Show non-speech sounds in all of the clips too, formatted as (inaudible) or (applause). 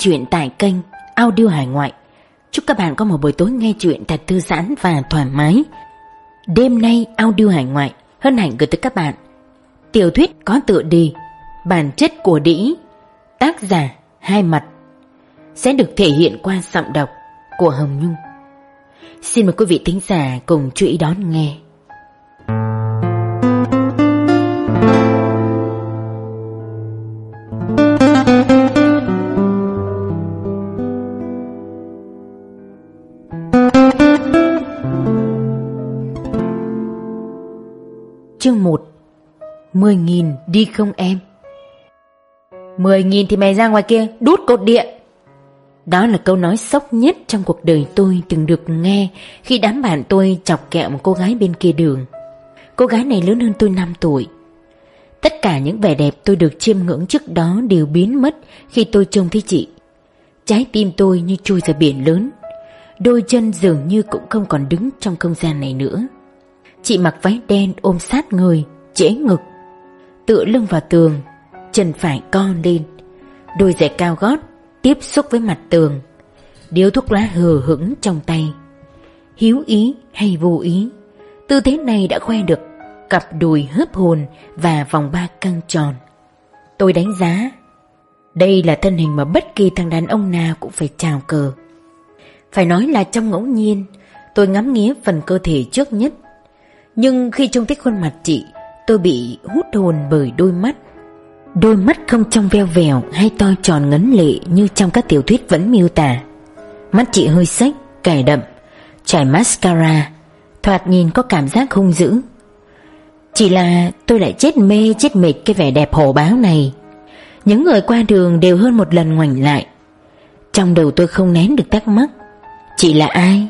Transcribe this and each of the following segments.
chuyện tại kênh Audio Hải Ngoại. Chúc các bạn có một buổi tối nghe chuyện thật thư giãn và thoải mái. Đêm nay Audio Hải Ngoại hân hạnh gửi tới các bạn tiểu thuyết có tựa đề Bản chất của đĩ, tác giả Hai Mặt sẽ được thể hiện qua giọng đọc của Hồng Nhung. Xin mời quý vị thính giả cùng chú ý đón nghe. 10 nghìn đi không em? 10 nghìn thì mày ra ngoài kia đút cột điện. Đó là câu nói sốc nhất trong cuộc đời tôi từng được nghe khi đám bạn tôi chọc kẹo một cô gái bên kia đường. Cô gái này lớn hơn tôi 5 tuổi. Tất cả những vẻ đẹp tôi được chiêm ngưỡng trước đó đều biến mất khi tôi trông thấy chị. Trái tim tôi như chui ra biển lớn. Đôi chân dường như cũng không còn đứng trong không gian này nữa. Chị mặc váy đen ôm sát người, trễ ngực tựa lưng vào tường, chân phải co lên, đôi giày cao gót tiếp xúc với mặt tường, điếu thuốc lá hờ hững trong tay. Hiếu ý hay vô ý, tư thế này đã khoe được cặp đùi hớp hồn và vòng ba căng tròn. Tôi đánh giá, đây là thân hình mà bất kỳ thằng đàn ông nào cũng phải chào cờ. Phải nói là trong ngẫu nhiên, tôi ngắm nghía phần cơ thể trước nhất nhưng khi trông thấy khuôn mặt chị Tôi bị hút hồn bởi đôi mắt. Đôi mắt không trong veo vèo Hay to tròn ngấn lệ Như trong các tiểu thuyết vẫn miêu tả. Mắt chị hơi sách, cải đậm Trải mascara Thoạt nhìn có cảm giác hung dữ. Chỉ là tôi lại chết mê Chết mệt cái vẻ đẹp hổ báo này. Những người qua đường đều hơn một lần ngoảnh lại. Trong đầu tôi không nén được thắc mắc Chị là ai?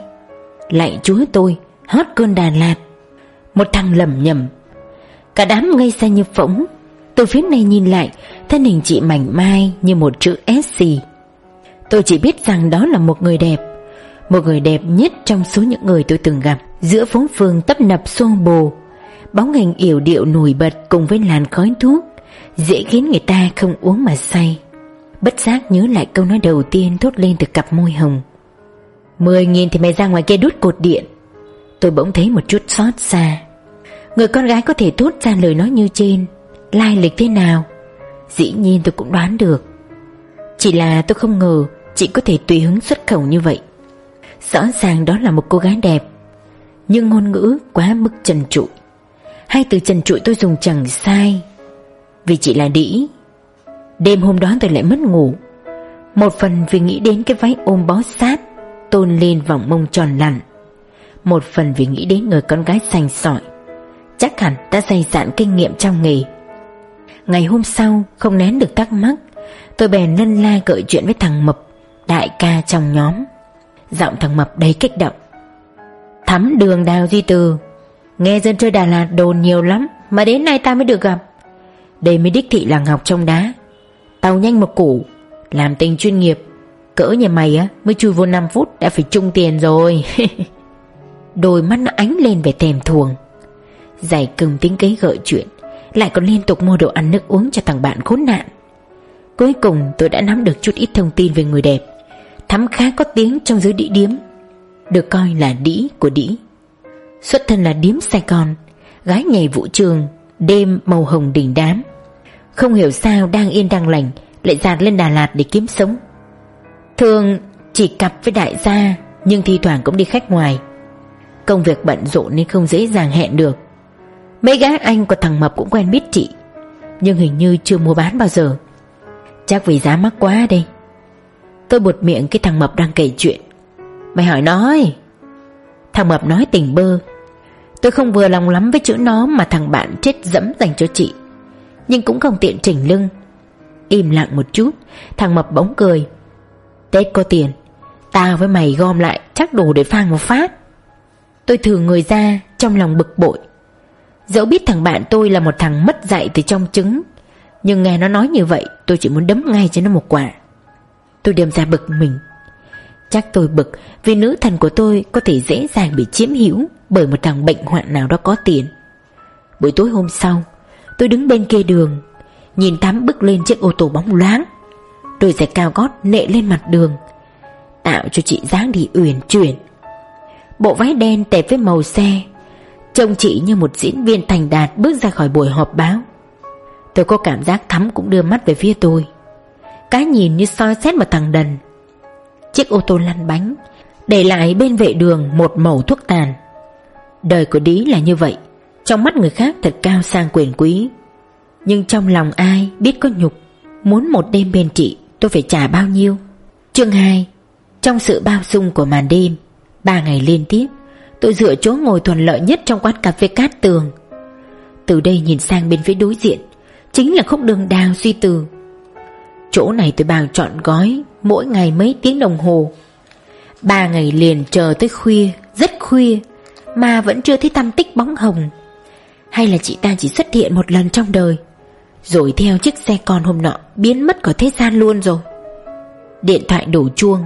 Lại chúa tôi Hót cơn Đà Lạt. Một thằng lầm nhầm Cả đám ngây ra như phỗng. Từ phía này nhìn lại, Thân hình chị mảnh mai như một chữ S Tôi chỉ biết rằng đó là một người đẹp. Một người đẹp nhất trong số những người tôi từng gặp Giữa phố phường tấp nập xô bồ. Bóng hình yểu điệu nổi bật cùng với làn khói thuốc. Dễ khiến người ta không uống mà say. Bất giác nhớ lại câu nói đầu tiên thốt lên từ cặp môi hồng. Mười nghìn thì mày ra ngoài kia đút cột điện. Tôi bỗng thấy một chút xót xa. Người con gái có thể thốt ra lời nói như trên, Lai lịch thế nào, Dĩ nhiên tôi cũng đoán được. Chỉ là tôi không ngờ Chị có thể tùy hứng xuất khẩu như vậy. Rõ ràng đó là một cô gái đẹp, Nhưng ngôn ngữ quá mức trần trụi. Hai từ trần trụi tôi dùng chẳng sai, Vì chị là đĩ. Đêm hôm đó tôi lại mất ngủ. Một phần vì nghĩ đến cái váy ôm bó sát, Tôn lên vòng mông tròn lặn. Một phần vì nghĩ đến người con gái xanh sỏi. Chắc hẳn đã dày dạn kinh nghiệm trong nghề. Ngày hôm sau, không nén được thắc mắc, Tôi bèn lân la gợi chuyện với thằng Mập, Đại ca trong nhóm. Giọng thằng Mập đầy kích động. Thắm đường đào duy từ, Nghe dân chơi Đà Lạt đồn nhiều lắm Mà đến nay ta mới được gặp. Đây mới đích thị là Ngọc trong đá. Tàu nhanh một củ, Làm tình chuyên nghiệp, Cỡ nhà mày á, mới chui vô 5 phút Đã phải chung tiền rồi. (laughs) Đôi mắt nó ánh lên về thèm thuồng. Giải cơm tính kế gợi chuyện, Lại còn liên tục mua đồ ăn nước uống cho thằng bạn khốn nạn. Cuối cùng tôi đã nắm được chút ít thông tin về người đẹp, Thắm khá có tiếng trong giới đĩ điếm, Được coi là đĩ của đĩ. Xuất thân là điếm Sài Gòn, Gái nhảy vũ trường, Đêm màu hồng đỉnh đám. Không hiểu sao đang yên đang lành, Lại dạt lên Đà Lạt để kiếm sống. Thường chỉ cặp với đại gia, Nhưng thi thoảng cũng đi khách ngoài. Công việc bận rộn nên không dễ dàng hẹn được. Mấy gái anh của thằng Mập cũng quen biết chị, Nhưng hình như chưa mua bán bao giờ. Chắc vì giá mắc quá đây. Tôi buột miệng cái thằng Mập đang kể chuyện. Mày hỏi nó Thằng Mập nói tình bơ. Tôi không vừa lòng lắm với chữ nó Mà thằng bạn chết dẫm dành cho chị, Nhưng cũng không tiện chỉnh lưng. Im lặng một chút, Thằng Mập bỗng cười. Tết có tiền Tao với mày gom lại chắc đủ để phang một phát. Tôi thử người ra Trong lòng bực bội. Dẫu biết thằng bạn tôi là một thằng mất dạy từ trong trứng, Nhưng nghe nó nói như vậy, Tôi chỉ muốn đấm ngay cho nó một quả. Tôi đâm ra bực mình. Chắc tôi bực vì nữ thần của tôi Có thể dễ dàng bị chiếm hữu Bởi một thằng bệnh hoạn nào đó có tiền. Buổi tối hôm sau, Tôi đứng bên kia đường, Nhìn Thắm bước lên chiếc ô tô bóng loáng, Đôi giày cao gót nệ lên mặt đường, Tạo cho chị dáng đi uyển chuyển. Bộ váy đen tẹp với màu xe Trông chị như một diễn viên thành đạt Bước ra khỏi buổi họp báo. Tôi có cảm giác Thắm cũng đưa mắt về phía tôi. Cái nhìn như soi xét một thằng đần. Chiếc ô tô lăn bánh, Để lại bên vệ đường một mẩu thuốc tàn. Đời của Đí là như vậy, Trong mắt người khác thật cao sang quyền quý. Nhưng trong lòng ai biết có nhục, Muốn một đêm bên chị tôi phải trả bao nhiêu? Chương 2 Trong sự bao dung của màn đêm, Ba ngày liên tiếp. Tôi dựa chỗ ngồi thuận lợi nhất trong quán cà phê cát tường. Từ đây nhìn sang bên phía đối diện, Chính là khúc đường đào suy từ. Chỗ này tôi bao chọn gói Mỗi ngày mấy tiếng đồng hồ. Ba ngày liền chờ tới khuya, Rất khuya, Mà vẫn chưa thấy tâm tích bóng hồng. Hay là chị ta chỉ xuất hiện một lần trong đời, Rồi theo chiếc xe con hôm nọ Biến mất khỏi thế gian luôn rồi. Điện thoại đổ chuông,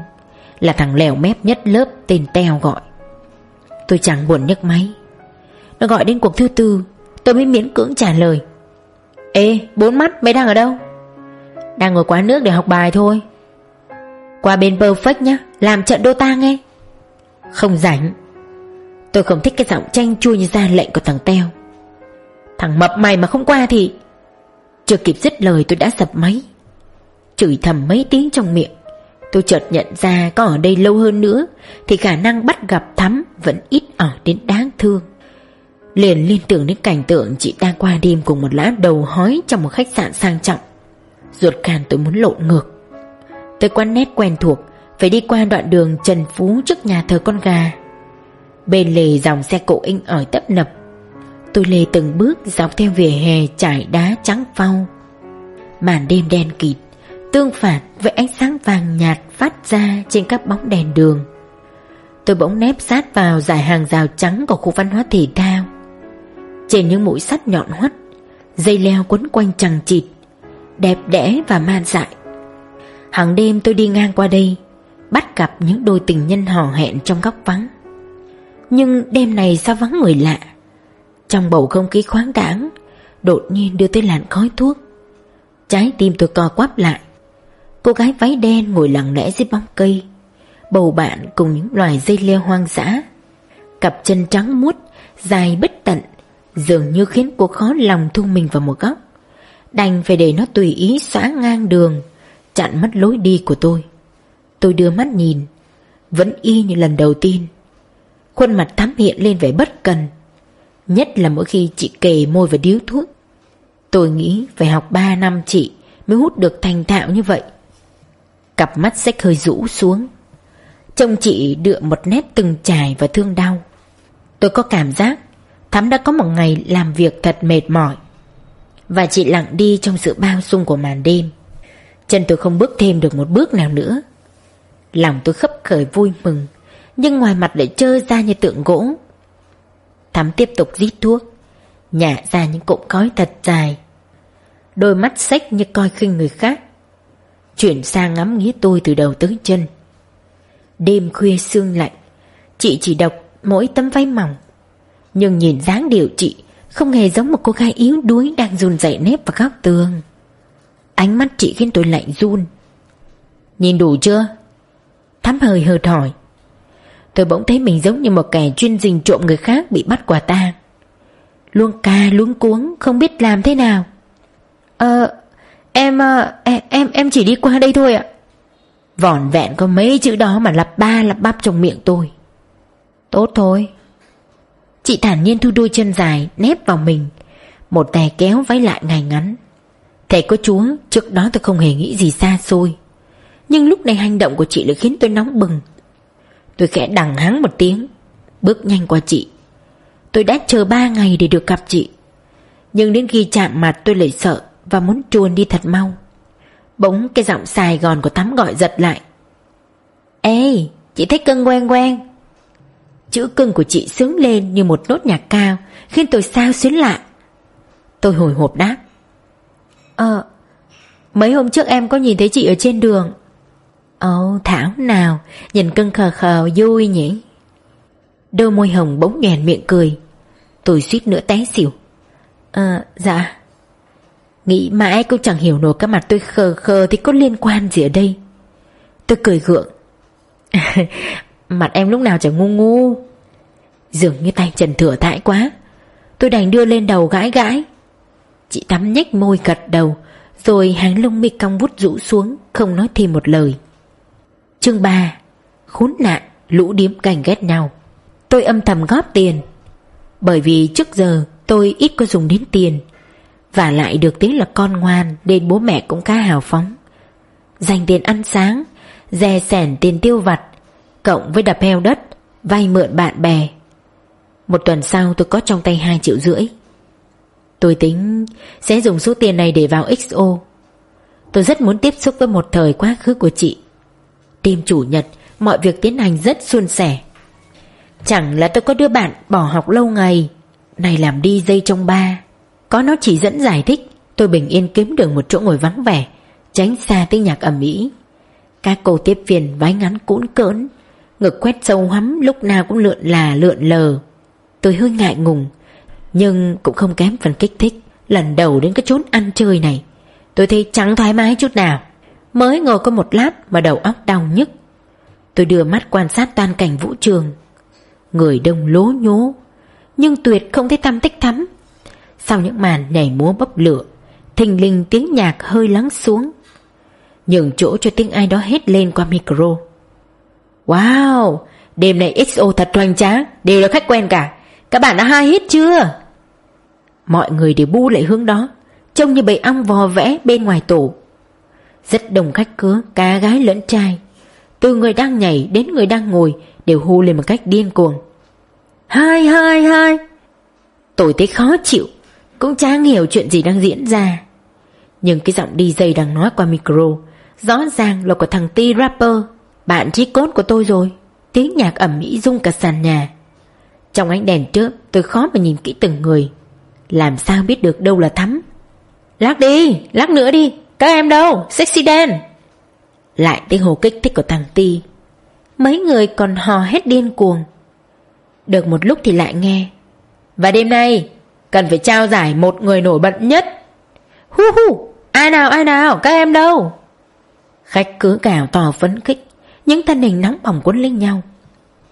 Là thằng lèo mép nhất lớp tên Teo gọi. Tôi chẳng buồn nhấc máy. Nó gọi đến cuộc thứ tư. Tôi mới miễn cưỡng trả lời. Ê, bốn mắt, mày đang ở đâu? Đang ngồi quán nước để học bài thôi. Qua bên Perfect nhá, Làm trận đô ta nghe. Không rảnh. Tôi không thích cái giọng chanh chua như ra lệnh của thằng Teo. Thằng mập mày mà không qua thì Chưa kịp dứt lời tôi đã sập máy. Chửi thầm mấy tiếng trong miệng. Tôi chợt nhận ra có ở đây lâu hơn nữa, Thì khả năng bắt gặp Thắm Vẫn ít ở đến đáng thương. Liền liên tưởng đến cảnh tượng Chị ta qua đêm cùng một lá đầu hói Trong một khách sạn sang trọng. Ruột càn tôi muốn lộn ngược. Tôi quan nét quen thuộc, Phải đi qua đoạn đường Trần Phú trước nhà thờ con gà. Bên lề dòng xe cộ in ỏi tấp nập. Tôi lê từng bước dọc theo vỉa hè trải đá trắng phau. Màn đêm đen kịt Tương phản với ánh sáng vàng nhạt phát ra trên các bóng đèn đường. Tôi bỗng nép sát vào dải hàng rào trắng của khu văn hóa thể thao. Trên những mũi sắt nhọn hoắt, Dây leo quấn quanh chằng chịt, Đẹp đẽ và man dại. Hàng đêm tôi đi ngang qua đây, Bắt gặp những đôi tình nhân hò hẹn trong góc vắng. Nhưng đêm này sao vắng người lạ? Trong bầu không khí khoáng đãng, Đột nhiên đưa tới làn khói thuốc. Trái tim tôi co quắp lại. Cô gái váy đen ngồi lặng lẽ dưới bóng cây. Bầu bạn cùng những loài dây leo hoang dã. Cặp chân trắng muốt, Dài bất tận, Dường như khiến cô khó lòng thu mình vào một góc. Đành phải để nó tùy ý xóa ngang đường, Chặn mất lối đi của tôi. Tôi đưa mắt nhìn, Vẫn y như lần đầu tiên. Khuôn mặt thắm hiện lên vẻ bất cần, Nhất là mỗi khi chị kề môi và điếu thuốc. Tôi nghĩ phải học 3 năm chị Mới hút được thành thạo như vậy. Cặp mắt sách hơi rũ xuống. Trông chị đựa một nét từng trải và thương đau. Tôi có cảm giác Thắm đã có một ngày làm việc thật mệt mỏi. Và chị lặng đi trong sự bao dung của màn đêm. Chân tôi không bước thêm được một bước nào nữa. Lòng tôi khấp khởi vui mừng, Nhưng ngoài mặt lại trơ ra như tượng gỗ. Thắm tiếp tục rít thuốc, Nhả ra những cụm khói thật dài. Đôi mắt sách như coi khinh người khác. Chuyển sang ngắm nghía tôi từ đầu tới chân. Đêm khuya sương lạnh, Chị chỉ đọc mỗi tấm váy mỏng. Nhưng nhìn dáng điệu chị Không hề giống một cô gái yếu đuối Đang run dậy nếp vào góc tường. Ánh mắt chị khiến tôi lạnh run. Nhìn đủ chưa? Thắm hơi hợt hỏi Tôi bỗng thấy mình giống như một kẻ chuyên dình trộm người khác bị bắt quả tang. Luôn ca luống cuống Không biết làm thế nào. Ờ Ờ, em, em em chỉ đi qua đây thôi ạ. Vỏn vẹn có mấy chữ đó mà lặp ba lặp bắp trong miệng tôi. Tốt thôi. Chị thản nhiên thu đôi chân dài Nép vào mình. Một tay kéo váy lại ngày ngắn. Thầy có chúa Trước đó tôi không hề nghĩ gì xa xôi. Nhưng lúc này hành động của chị lại khiến tôi nóng bừng. Tôi khẽ đằng hắng một tiếng Bước nhanh qua chị. Tôi đã chờ ba ngày để được gặp chị. Nhưng đến khi chạm mặt tôi lại sợ và muốn chuồn đi thật mau. Bỗng cái giọng Sài Gòn của tắm gọi giật lại. Ê, chị thấy cưng quen quen. Chữ cưng của chị sướng lên như một nốt nhạc cao, khiến tôi sao xuyến lạ. Tôi hồi hộp đáp. Ờ, mấy hôm trước em có nhìn thấy chị ở trên đường. Ồ, Thảo nào, nhìn cưng khờ khờ vui nhỉ. Đôi môi hồng bỗng nhoèn miệng cười. Tôi suýt nữa té xỉu. Ờ, dạ. Nghĩ mãi cũng chẳng hiểu nổi các mặt tôi khờ khờ thì có liên quan gì ở đây. Tôi cười gượng. (laughs) Mặt em lúc nào chẳng ngu ngu. Dường như tay Trần thừa thãi quá. Tôi đành đưa lên đầu gãi gãi. Chị Tắm nhếch môi gật đầu, Rồi hàng lông mi cong vút rũ xuống, Không nói thêm một lời. Chương 3 Khốn nạn, Lũ điếm cành ghét nhau. Tôi âm thầm góp tiền. Bởi vì trước giờ tôi ít có dùng đến tiền. Và lại được tiếng là con ngoan Nên bố mẹ cũng khá hào phóng. Dành tiền ăn sáng, Dè sẻn tiền tiêu vặt, Cộng với đập heo đất, Vay mượn bạn bè. Một tuần sau tôi có trong tay 2 triệu rưỡi. Tôi tính Sẽ dùng số tiền này để vào XO Tôi rất muốn tiếp xúc với một thời quá khứ của chị. Đêm chủ nhật, Mọi việc tiến hành rất suôn sẻ. Chẳng là tôi có đứa bạn bỏ học lâu ngày Này làm đi dây trong ba. Có nó chỉ dẫn giải thích, Tôi bình yên kiếm được một chỗ ngồi vắng vẻ, Tránh xa tiếng nhạc ẩm ý Các cô tiếp viên váy ngắn cũn cỡn, Ngực quét sâu hắm lúc nào cũng lượn là lượn lờ. Tôi hơi ngại ngùng, Nhưng cũng không kém phần kích thích, Lần đầu đến cái chốn ăn chơi này, Tôi thấy chẳng thoải mái chút nào. Mới ngồi có một lát mà đầu óc đau nhức, Tôi đưa mắt quan sát toàn cảnh vũ trường. Người đông lố nhố, Nhưng tuyệt không thấy tâm tích thắm. Sau những màn nhảy múa bốc lửa, Thình lình tiếng nhạc hơi lắng xuống. Nhường chỗ cho tiếng ai đó hét lên qua micro. Wow, Đêm này XO thật hoành tráng, Đều là khách quen cả. Các bạn đã hai hit chưa? Mọi người đều bu lại hướng đó, Trông như bầy ong vò vẽ bên ngoài tổ. Rất đông khách cứa Cả gái lẫn trai. Từ người đang nhảy đến người đang ngồi Đều hô lên một cách điên cuồng. Hai hai hai. Tôi thấy khó chịu. Cũng chẳng hiểu chuyện gì đang diễn ra. Nhưng cái giọng DJ đang nói qua micro Rõ ràng là của thằng T rapper. Bạn trí cốt của tôi rồi. Tiếng nhạc ẩm mỹ rung cả sàn nhà. Trong ánh đèn trước Tôi khó mà nhìn kỹ từng người. Làm sao biết được đâu là thắm? Lắc đi, lắc nữa đi. Các em đâu, sexy Dan. Lại tiếng hồ kích thích của thằng Ti Mấy người còn hò hết điên cuồng. Được một lúc thì lại nghe. Và đêm nay Cần phải trao giải một người nổi bật nhất. Hu hu, Ai nào ai nào, các em đâu? Khách cứ cào to phấn khích, Những thân hình nóng bỏng cuốn lên nhau.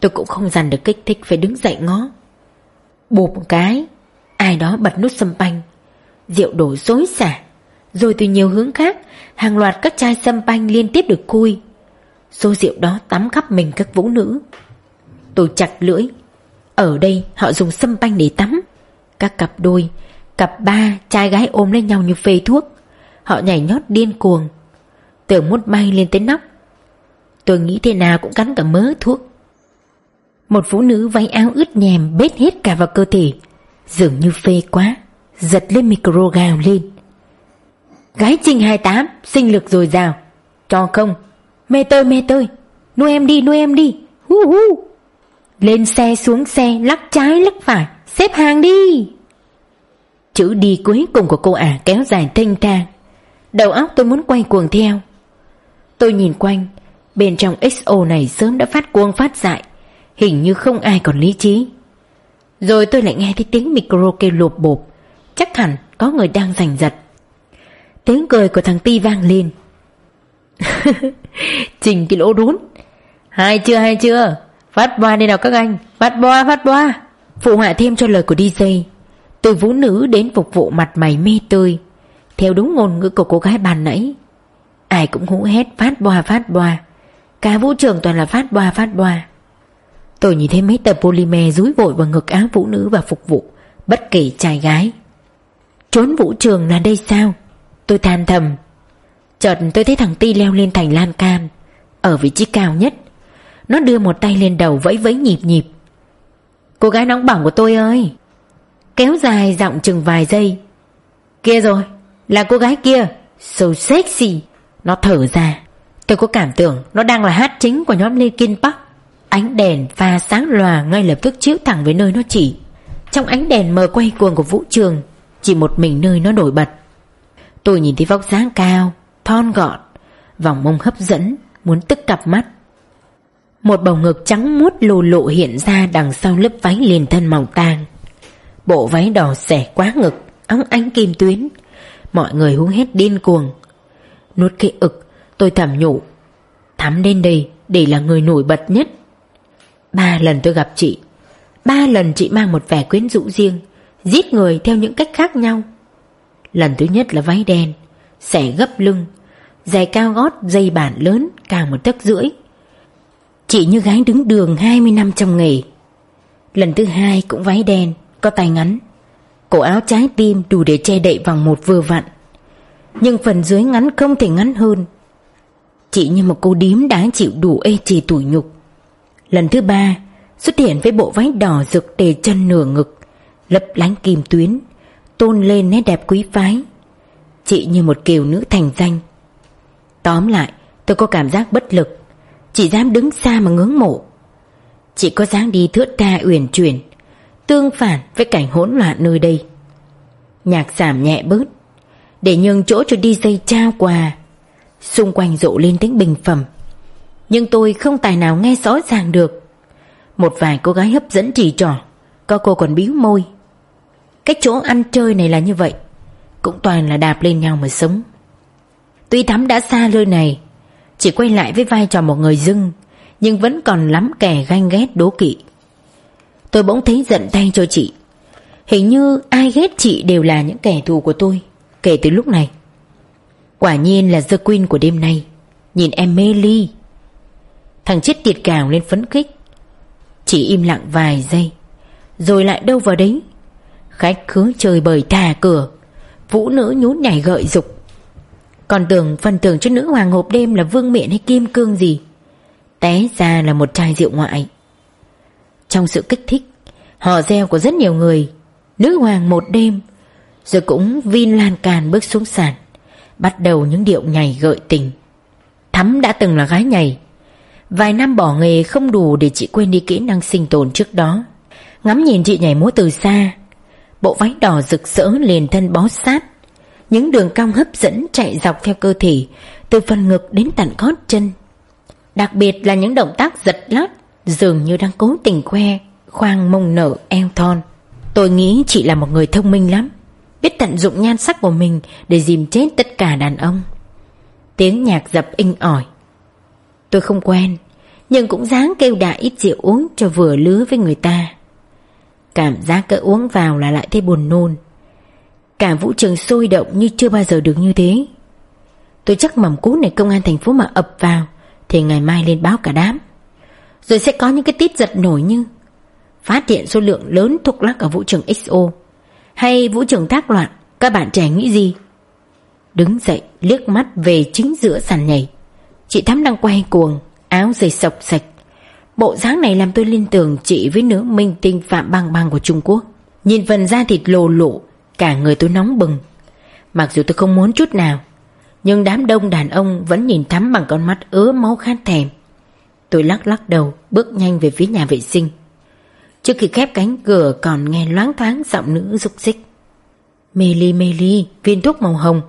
Tôi cũng không dằn được kích thích Phải đứng dậy ngó. Bụp một cái, Ai đó bật nút sâm panh. Rượu đổ dối xả. Rồi từ nhiều hướng khác, Hàng loạt các chai sâm panh liên tiếp được cui Số rượu đó tắm khắp mình các vũ nữ. Tôi chặt lưỡi. Ở đây họ dùng sâm panh để tắm. Các cặp đôi. Cặp ba trai gái ôm lấy nhau như phê thuốc. Họ nhảy nhót điên cuồng. Tưởng muốn bay lên tới nóc. Tôi nghĩ thế nào cũng cắn cả mớ thuốc. Một phụ nữ váy áo ướt nhèm Bết hết cả vào cơ thể. Dường như phê quá Giật lên micro gào lên. Gái Trinh 28 Sinh lực dồi dào. Cho không? Mê tơi mê tơi, Nuôi em đi nuôi em đi. Hu hu. Lên xe xuống xe lắc trái lắc phải. Xếp hàng đi. Chữ đi cuối cùng của cô ả kéo dài thanh thang. Đầu óc tôi muốn quay cuồng theo. Tôi nhìn quanh, Bên trong XO này sớm đã phát cuồng phát dại. Hình như không ai còn lý trí. Rồi tôi lại nghe thấy tiếng micro kêu lộp bộp. Chắc hẳn có người đang giành giật. Tiếng cười của thằng Ti vang lên. (laughs) Trình cái lỗ đốn. Hai chưa hai chưa? Phát boa đi nào các anh. Phát boa phát boa. Phụ họa thêm cho lời của DJ Từ vũ nữ đến phục vụ mặt mày mê tươi. Theo đúng ngôn ngữ của cô gái bàn nãy, Ai cũng hú hét phát boa phát boa. Cả vũ trường toàn là phát boa phát boa. Tôi nhìn thấy mấy tờ polymer rúi vội vào ngực áo vũ nữ và phục vụ, Bất kể trai gái. Trốn vũ trường là đây sao? Tôi than thầm. Chợt tôi thấy thằng Ti leo lên thành lan can, Ở vị trí cao nhất. Nó đưa một tay lên đầu vẫy vẫy nhịp nhịp. Cô gái nóng bỏng của tôi ơi. Kéo dài giọng chừng vài giây. Kia rồi, Là cô gái kia. So sexy. Nó thở ra. Tôi có cảm tưởng nó đang là hát chính của nhóm Linkin Park. Ánh đèn pha sáng lòa ngay lập tức chiếu thẳng với nơi nó chỉ. Trong ánh đèn mờ quay cuồng của vũ trường, Chỉ một mình nơi nó nổi bật. Tôi nhìn thấy vóc dáng cao, Thon gọn, Vòng mông hấp dẫn, Muốn tức cặp mắt. Một bầu ngực trắng muốt lồ lộ hiện ra Đằng sau lớp váy liền thân màu tang. Bộ váy đỏ xẻ quá ngực, Óng ánh kim tuyến. Mọi người hú hét điên cuồng. Nuốt cái ực, Tôi thầm nhủ. Thắm đến đây, để là người nổi bật nhất. Ba lần tôi gặp chị. Ba lần chị mang một vẻ quyến rũ riêng, Giết người theo những cách khác nhau. Lần thứ nhất là váy đen, Xẻ gấp lưng Giày cao gót, dây bản lớn, Cao một tấc rưỡi. Chị như gái đứng đường 20 năm trong nghề. Lần thứ hai cũng váy đen, Có tay ngắn. Cổ áo trái tim đủ để che đậy vòng một vừa vặn. Nhưng phần dưới ngắn không thể ngắn hơn. Chị như một cô điếm đã chịu đủ ê chì tủi nhục. Lần thứ ba, Xuất hiện với bộ váy đỏ rực để chân nửa ngực, Lấp lánh kim tuyến, Tôn lên nét đẹp quý phái. Chị như một kiều nữ thành danh. Tóm lại, tôi có cảm giác bất lực chỉ dám đứng xa mà ngưỡng mộ. Chỉ có dáng đi thướt tha uyển chuyển, Tương phản với cảnh hỗn loạn nơi đây. Nhạc giảm nhẹ bớt, Để nhường chỗ cho đi dây trao quà. Xung quanh rộ lên tiếng bình phẩm, Nhưng tôi không tài nào nghe rõ ràng được. Một vài cô gái hấp dẫn chỉ trỏ Có cô còn bĩu môi. Cái chỗ ăn chơi này là như vậy, Cũng toàn là đạp lên nhau mà sống. Tuy Thắm đã xa nơi này chỉ quay lại với vai trò một người dưng, Nhưng vẫn còn lắm kẻ ganh ghét đố kỵ. Tôi bỗng thấy giận tay cho chị. Hình như ai ghét chị đều là những kẻ thù của tôi, Kể từ lúc này. Quả nhiên là The Queen của đêm nay. Nhìn em mê ly. Thằng chết tiệt cào lên phấn khích. Chỉ im lặng vài giây, Rồi lại đâu vào đấy. Khách khứa chơi bời thà cửa, Vũ nữ nhún nhảy gợi dục. Còn tưởng phần tưởng cho nữ hoàng hộp đêm là vương miện hay kim cương gì? Té ra là một chai rượu ngoại. Trong sự kích thích Họ gieo của rất nhiều người, Nữ hoàng một đêm, Rồi cũng vin lan can bước xuống sàn, Bắt đầu những điệu nhảy gợi tình. Thắm đã từng là gái nhảy. Vài năm bỏ nghề không đủ để chị quên đi kỹ năng sinh tồn trước đó. Ngắm nhìn chị nhảy múa từ xa, Bộ váy đỏ rực rỡ liền thân bó sát những đường cong hấp dẫn chạy dọc theo cơ thể, Từ phần ngực đến tận gót chân. Đặc biệt là những động tác giật lót, Dường như đang cố tình khoe Khoang mông nở eo thon. Tôi nghĩ chị là một người thông minh lắm, Biết tận dụng nhan sắc của mình Để dìm chết tất cả đàn ông. Tiếng nhạc dập inh ỏi. Tôi không quen, Nhưng cũng dáng kêu đại ít rượu uống Cho vừa lứa với người ta. Cảm giác cỡ uống vào là lại thấy buồn nôn. Cả vũ trường sôi động như chưa bao giờ được như thế. Tôi chắc mầm cú này công an thành phố mà ập vào Thì ngày mai lên báo cả đám. Rồi sẽ có những cái tít giật nổi như Phát hiện số lượng lớn thuốc lắc ở vũ trường XO Hay vũ trường thác loạn Các bạn trẻ nghĩ gì? Đứng dậy liếc mắt về chính giữa sàn nhảy. Chị Thắm đang quay cuồng Áo dày sọc sạch. Bộ dáng này làm tôi liên tưởng chị với nữ minh tinh Phạm Bang Bang của Trung Quốc. Nhìn phần da thịt lồ lộ, cả người tôi nóng bừng. Mặc dù tôi không muốn chút nào, nhưng đám đông đàn ông vẫn nhìn thắm bằng con mắt ứa máu khát thèm. Tôi lắc lắc đầu, bước nhanh về phía nhà vệ sinh. Trước khi khép cánh cửa còn nghe loáng thoáng giọng nữ rục rích. Mê ly mê ly, viên thuốc màu hồng.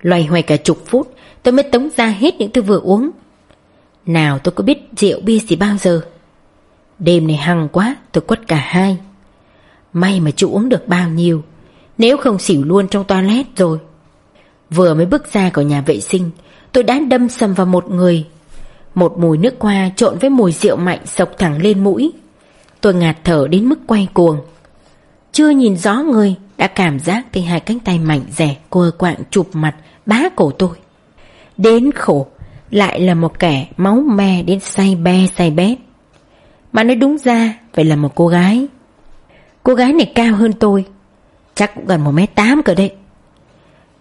Loay hoay cả chục phút, tôi mới tống ra hết những thứ vừa uống nào tôi có biết rượu bia gì bao giờ Đêm này hăng quá Tôi quất cả hai May mà chú uống được bao nhiêu nếu không xỉu luôn trong toilet rồi. Vừa mới bước ra khỏi nhà vệ sinh Tôi đã đâm sầm vào một người. Một mùi nước hoa trộn với mùi rượu mạnh sộc thẳng lên mũi. Tôi ngạt thở đến mức quay cuồng. Chưa nhìn rõ người Đã cảm giác thấy hai cánh tay mạnh rẻ Cô quạng chụp mặt bá cổ tôi. Đến khổ lại là một kẻ máu me đến say be say bét. Mà nói đúng ra phải là một cô gái. Cô gái này cao hơn tôi, chắc cũng gần 1m8 cơ đấy.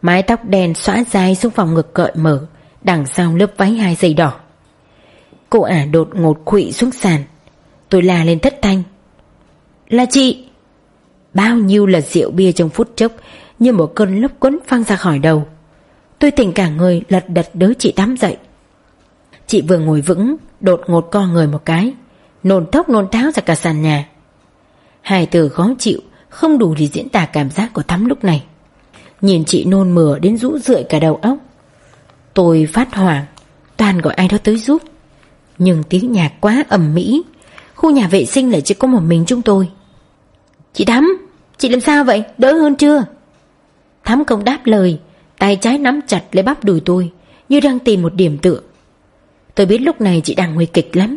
Mái tóc đen xõa dài xuống vòng ngực cợi mở, đằng sau lớp váy hai dây đỏ. Cô ả đột ngột quỵ xuống sàn. Tôi la lên thất thanh. Là chị! Bao nhiêu là rượu bia trong phút chốc như một cơn lốc quấn phăng ra khỏi đầu. Tôi tỉnh cả người lật đật đỡ chị tắm dậy. Chị vừa ngồi vững Đột ngột co người một cái Nôn thốc nôn tháo ra cả sàn nhà Hai từ khó chịu không đủ để diễn tả cảm giác của Thắm lúc này. Nhìn chị nôn mửa đến rũ rượi cả đầu óc. Tôi phát hoảng Toàn gọi ai đó tới giúp. Nhưng tiếng nhạc quá ầm mỹ. Khu nhà vệ sinh lại chỉ có một mình chúng tôi. Chị Thắm, Chị làm sao vậy? Đỡ hơn chưa? Thắm không đáp lời, Tay trái nắm chặt lấy bắp đùi tôi, Như đang tìm một điểm tựa. Tôi biết lúc này chị đang nguy kịch lắm.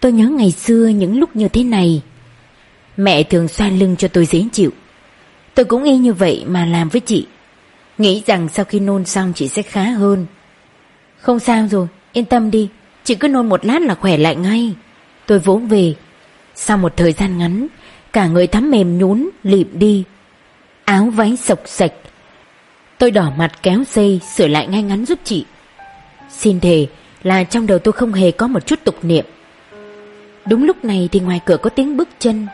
Tôi nhớ ngày xưa những lúc như thế này Mẹ thường xoa lưng cho tôi dễ chịu. Tôi cũng y như vậy mà làm với chị. Nghĩ rằng sau khi nôn xong chị sẽ khá hơn. Không sao rồi, Yên tâm đi. Chị cứ nôn một lát là khỏe lại ngay. Tôi vỗ về. Sau một thời gian ngắn, Cả người thắm mềm nhún lịm đi. Áo váy sộc sạch. Tôi đỏ mặt kéo dây, Sửa lại ngay ngắn giúp chị. Xin thề là trong đầu tôi không hề có một chút tục niệm. Đúng lúc này thì ngoài cửa có tiếng bước chân.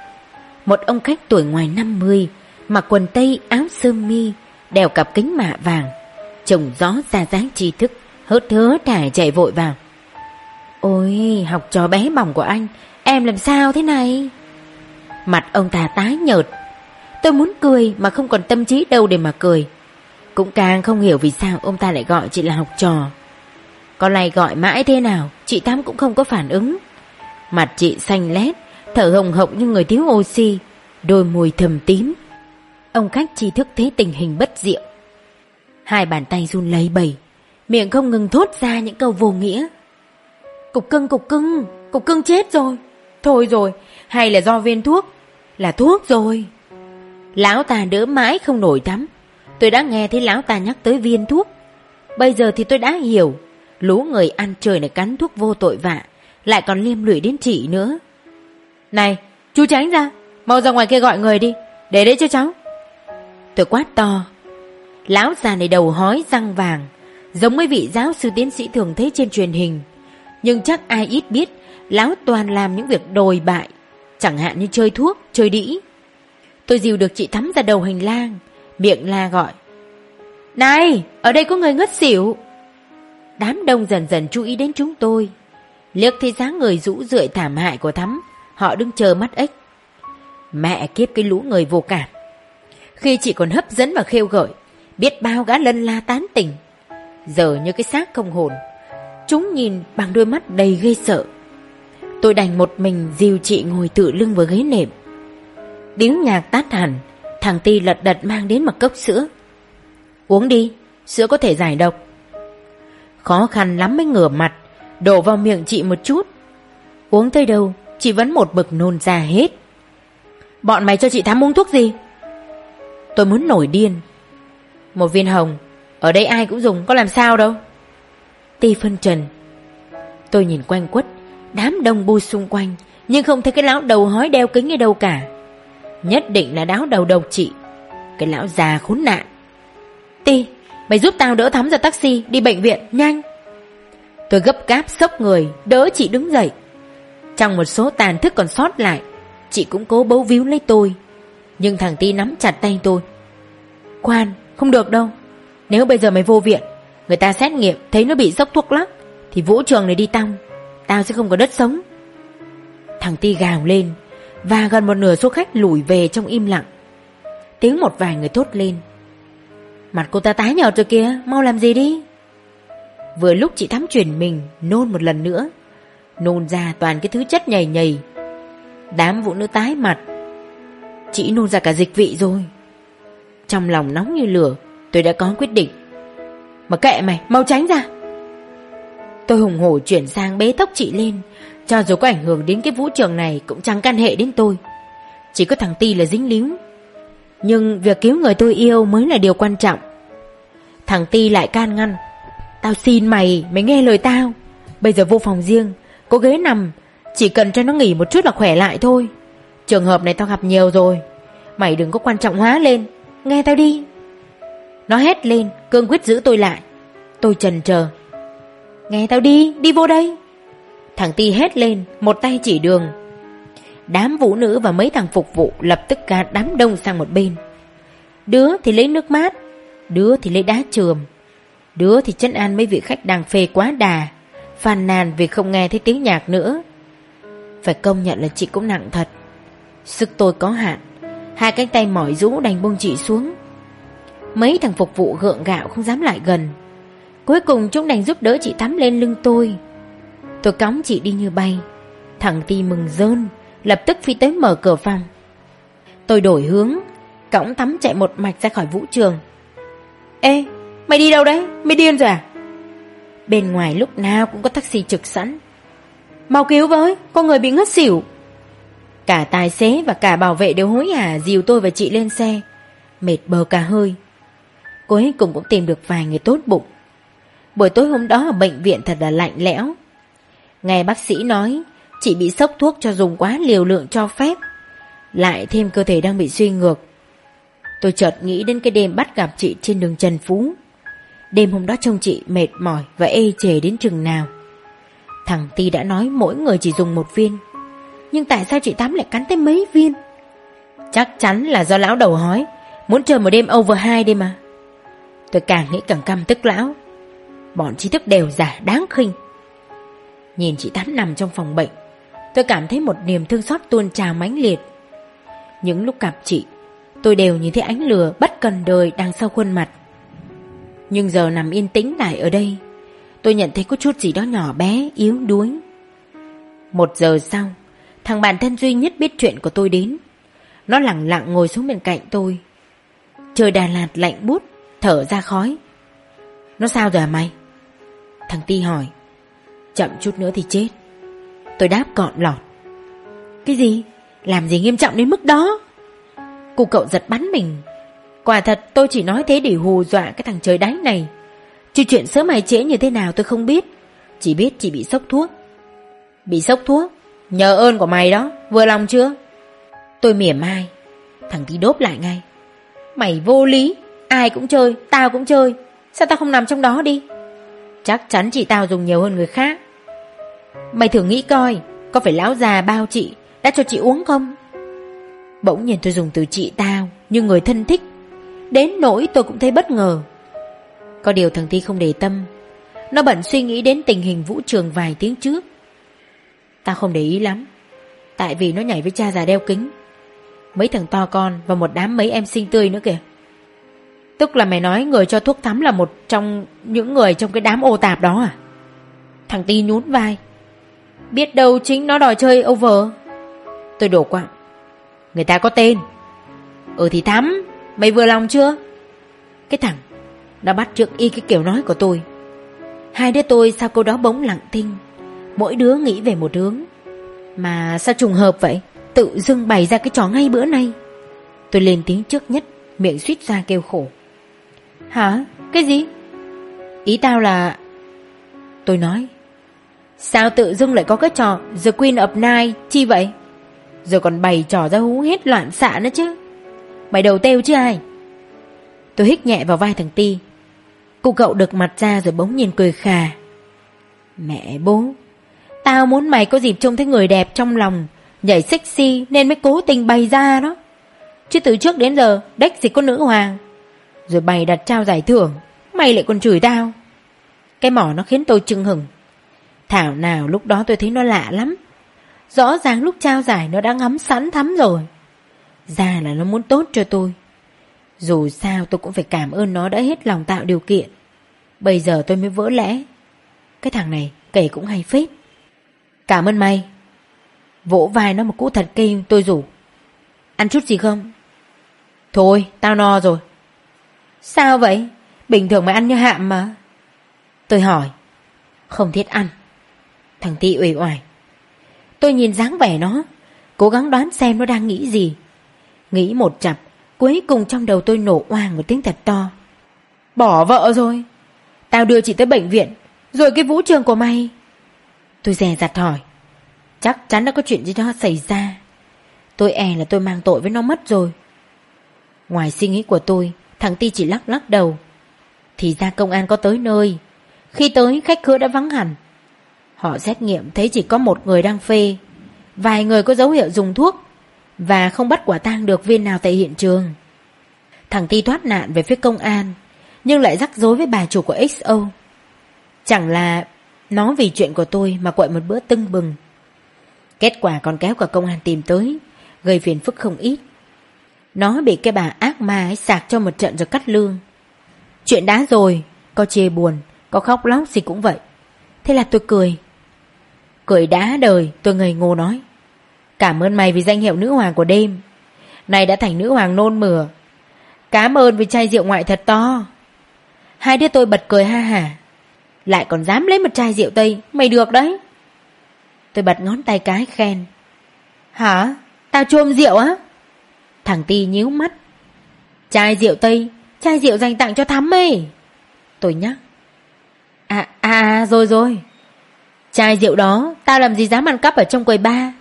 Một ông khách tuổi ngoài 50 Mặc quần tây, áo sơ mi, Đeo cặp kính mạ vàng. Trông gió ra dáng tri thức, Hớt hớ thải chạy vội vào. Ôi, học trò bé bỏng của anh, Em làm sao thế này? Mặt ông ta tái nhợt. Tôi muốn cười mà không còn tâm trí đâu để mà cười. Cũng càng không hiểu vì sao ông ta lại gọi chị là học trò. Con này gọi mãi thế nào, Chị Tám cũng không có phản ứng. Mặt chị xanh lét Thở hồng hộc như người thiếu oxy, Đôi môi thầm tím. Ông khách tri thức thấy tình hình bất diệu. Hai bàn tay run lấy bầy Miệng không ngừng thốt ra những câu vô nghĩa. Cục cưng cục cưng Cục cưng chết rồi. Thôi rồi, hay là do viên thuốc? Là thuốc rồi. Lão ta đỡ mãi không nổi tắm. Tôi đã nghe thấy lão ta nhắc tới viên thuốc. Bây giờ thì tôi đã hiểu. Lũ người ăn trời này cắn thuốc vô tội vạ, Lại còn liêm lụy đến chị nữa. Này chú tránh ra. Mau ra ngoài kia gọi người đi. Để đấy cho cháu. Tôi quát to. Lão già này đầu hói răng vàng Giống mấy vị giáo sư tiến sĩ thường thấy trên truyền hình. Nhưng chắc ai ít biết Lão toàn làm những việc đồi bại. Chẳng hạn như chơi thuốc, chơi đĩ. Tôi dìu được chị Thắm ra đầu hành lang Miệng la gọi. Này, ở đây có người ngất xỉu. Đám đông dần dần chú ý đến chúng tôi. Liếc thấy dáng người rũ rượi thảm hại của Thắm Họ đứng chờ mắt ếch. Mẹ kiếp cái lũ người vô cảm. Khi chị còn hấp dẫn và khêu gợi, Biết bao gã lân la tán tỉnh. Giờ như cái xác không hồn, Chúng nhìn bằng đôi mắt đầy ghê sợ. Tôi đành một mình dìu chị ngồi tự lưng vào ghế nệm. Tiếng nhạc tát hẳn, Thằng Ti lật đật mang đến một cốc sữa. Uống đi, Sữa có thể giải độc. Khó khăn lắm mới ngửa mặt, Đổ vào miệng chị một chút. Uống tới đâu Chị vẫn một bực nôn ra hết. Bọn mày cho chị Thắm uống thuốc gì? Tôi muốn nổi điên. Một viên hồng, Ở đây ai cũng dùng, có làm sao đâu. Ti phân trần. Tôi nhìn quanh quất, Đám đông bu xung quanh, Nhưng không thấy cái lão đầu hói đeo kính ở đâu cả. Nhất định là đáo đầu độc chị. Cái lão già khốn nạn. Ti Mày giúp tao đỡ thắm ra taxi, Đi bệnh viện, nhanh. Tôi gấp gáp sốc người, Đỡ chị đứng dậy. Trong một số tàn thức còn sót lại Chị cũng cố bấu víu lấy tôi. Nhưng thằng Ti nắm chặt tay tôi. Khoan không được đâu. Nếu bây giờ mày vô viện Người ta xét nghiệm thấy nó bị sốc thuốc lắc Thì vũ trường này đi tăng, Tao sẽ không có đất sống. Thằng Ti gào lên Và gần một nửa số khách lùi về trong im lặng. Tiếng một vài người thốt lên. Mặt cô ta tái nhợt rồi kìa Mau làm gì đi? Vừa lúc chị Thắm chuyển mình Nôn một lần nữa. Nôn ra toàn cái thứ chất nhầy nhầy. Đám phụ nữ tái mặt. Chị nôn ra cả dịch vị rồi. Trong lòng nóng như lửa Tôi đã có quyết định. Mà kệ mày mau tránh ra. Tôi hùng hổ chuyển sang bế tóc chị lên. Cho dù có ảnh hưởng đến cái vũ trường này Cũng chẳng can hệ đến tôi. Chỉ có thằng Ti là dính líu. Nhưng việc cứu người tôi yêu mới là điều quan trọng. Thằng Ti lại can ngăn. Tao xin mày, mày nghe lời tao. Bây giờ vô phòng riêng. Có ghế nằm Chỉ cần cho nó nghỉ một chút là khỏe lại thôi. Trường hợp này tao gặp nhiều rồi. Mày đừng có quan trọng hóa lên. Nghe tao đi. Nó hét lên Cương quyết giữ tôi lại. Tôi trần chờ. Nghe tao đi, đi vô đây. Thằng Ti hét lên Một tay chỉ đường. Đám vũ nữ và mấy thằng phục vụ Lập tức cả đám đông sang một bên. Đứa thì lấy nước mát Đứa thì lấy đá trường Đứa thì chân an mấy vị khách đang phê quá đà. Phàn nàn vì không nghe thấy tiếng nhạc nữa. Phải công nhận là chị cũng nặng thật. Sức tôi có hạn. Hai cánh tay mỏi rũ đành buông chị xuống. Mấy thằng phục vụ gượng gạo không dám lại gần. Cuối cùng chúng đành giúp đỡ chị tắm lên lưng tôi. Tôi cõng chị đi như bay. Thằng Ti mừng rơn, Lập tức phi tới mở cửa phòng. Tôi đổi hướng, Cõng tắm chạy một mạch ra khỏi vũ trường. Ê, mày đi đâu đấy? Mày điên rồi à? Bên ngoài lúc nào cũng có taxi trực sẵn. Mau cứu với Có người bị ngất xỉu. Cả tài xế và cả bảo vệ đều hối hả Dìu tôi và chị lên xe. Mệt bờ cả hơi. Cuối cùng cũng tìm được vài người tốt bụng. Buổi tối hôm đó ở bệnh viện thật là lạnh lẽo. Nghe bác sĩ nói, Chị bị sốc thuốc cho dùng quá liều lượng cho phép. Lại thêm cơ thể đang bị suy ngược. Tôi chợt nghĩ đến cái đêm bắt gặp chị trên đường Trần Phú. Đêm hôm đó trông chị mệt mỏi và ê chề đến chừng nào. Thằng Ti đã nói mỗi người chỉ dùng một viên. Nhưng tại sao chị Tám lại cắn tới mấy viên? Chắc chắn là do lão đầu hói. Muốn chờ một đêm over hai đi mà. Tôi càng nghĩ càng căm tức lão. Bọn trí thức đều giả đáng khinh. Nhìn chị Tám nằm trong phòng bệnh, Tôi cảm thấy một niềm thương xót tuôn trào mãnh liệt. Những lúc gặp chị, Tôi đều nhìn thấy ánh lửa bất cần đời đang sau khuôn mặt. Nhưng giờ nằm yên tĩnh lại ở đây. Tôi nhận thấy có chút gì đó nhỏ bé, yếu đuối. Một giờ sau Thằng bạn thân duy nhất biết chuyện của tôi đến. Nó lặng lặng ngồi xuống bên cạnh tôi. Trời Đà Lạt lạnh bút Thở ra khói. Nó sao rồi à mày? Thằng Ti hỏi. Chậm chút nữa thì chết. Tôi đáp gọn lọt. Cái gì? Làm gì nghiêm trọng đến mức đó? Cô cậu giật bắn mình. Quả thật tôi chỉ nói thế để hù dọa cái thằng trời đánh này. Chứ chuyện sớm hay trễ như thế nào tôi không biết. Chỉ biết chị bị sốc thuốc. Bị sốc thuốc? Nhờ ơn của mày đó, Vừa lòng chưa? Tôi mỉa mai. Thằng Ti đốp lại ngay. Mày vô lý, Ai cũng chơi, Tao cũng chơi. Sao tao không nằm trong đó đi? Chắc chắn chị tao dùng nhiều hơn người khác. Mày thử nghĩ coi, Có phải lão già bao chị Đã cho chị uống không? Bỗng nhiên tôi dùng từ chị tao Như người thân thích Đến nỗi tôi cũng thấy bất ngờ Có điều thằng Thi không để tâm Nó bận suy nghĩ đến tình hình vũ trường vài tiếng trước Ta không để ý lắm Tại vì nó nhảy với cha già đeo kính Mấy thằng to con Và một đám mấy em xinh tươi nữa kìa Tức là mày nói người cho thuốc thắm là một trong những người trong cái đám ô tạp đó à? Thằng Ti nhún vai. Biết đâu chính nó đòi chơi over. Tôi đổ quạng. Người ta có tên. Ừ thì thắm, mày vừa lòng chưa? Cái thằng, nó bắt trước y cái kiểu nói của tôi. Hai đứa tôi sao câu đó bỗng lặng thinh. Mỗi đứa nghĩ về một hướng. Mà sao trùng hợp vậy? Tự dưng bày ra cái trò ngay bữa nay. Tôi lên tiếng trước nhất, miệng suýt ra kêu khổ. Hả? Cái gì? Ý tao là... Tôi nói Sao tự dưng lại có cái trò The Queen of Night chi vậy? Rồi còn bày trò ra hú hết loạn xạ nữa chứ Mày đầu têu chứ ai? Tôi hít nhẹ vào vai thằng Ti. Cụ cậu được mặt ra rồi bỗng nhìn cười khà. Mẹ bố, Tao muốn mày có dịp trông thấy người đẹp trong lòng. Nhảy sexy nên mới cố tình bày ra đó. Chứ từ trước đến giờ, Đếch gì có nữ hoàng. Rồi bày đặt trao giải thưởng, Mày lại còn chửi tao. Cái mỏ nó khiến tôi chưng hừng Thảo nào lúc đó tôi thấy nó lạ lắm. Rõ ràng lúc trao giải nó đã ngắm sẵn thắm rồi. Ra là nó muốn tốt cho tôi Dù sao tôi cũng phải cảm ơn nó đã hết lòng tạo điều kiện Bây giờ tôi mới vỡ lẽ Cái thằng này kể cũng hay phết Cảm ơn mày Vỗ vai nó một cú thật kinh tôi rủ Ăn chút gì không Thôi tao no rồi Sao vậy? Bình thường mày ăn như hạm mà. Tôi hỏi. Không thiết ăn. Thằng Ti ủy oải. Tôi nhìn dáng vẻ nó, cố gắng đoán xem nó đang nghĩ gì. Nghĩ một chập, cuối cùng trong đầu tôi nổ oang một tiếng thật to. Bỏ vợ rồi. Tao đưa chị tới bệnh viện, rồi cái vũ trường của mày. Tôi dè dặt hỏi. Chắc chắn đã có chuyện gì đó xảy ra. Tôi e là tôi mang tội với nó mất rồi. Ngoài suy nghĩ của tôi, Thằng Ti chỉ lắc lắc đầu Thì ra công an có tới nơi Khi tới khách khứa đã vắng hẳn Họ xét nghiệm thấy chỉ có một người đang phê Vài người có dấu hiệu dùng thuốc và không bắt quả tang được viên nào tại hiện trường. Thằng Ti thoát nạn về phía công an, Nhưng lại rắc rối với bà chủ của XO Chẳng là Nó vì chuyện của tôi mà quậy một bữa tưng bừng. Kết quả còn kéo cả công an tìm tới, Gây phiền phức không ít. Nó bị cái bà ác ma ấy sạc cho một trận rồi cắt lương. Chuyện đã rồi, Có chê buồn, Có khóc lóc gì cũng vậy. Thế là tôi cười. Cười đã đời, tôi ngây ngô nói. Cảm ơn mày vì danh hiệu nữ hoàng của đêm Này đã thành nữ hoàng nôn mửa Cảm ơn vì chai rượu ngoại thật to Hai đứa tôi bật cười ha hả. Lại còn dám lấy một chai rượu tây, mày được đấy. Tôi bật ngón tay cái khen. Hả? Tao chôm rượu á? Thằng Ti nhíu mắt. Chai rượu tây, chai rượu dành tặng cho Thắm ấy. Tôi nhắc. À, à, à rồi rồi. Chai rượu đó, tao làm gì dám ăn cắp ở trong quầy ba.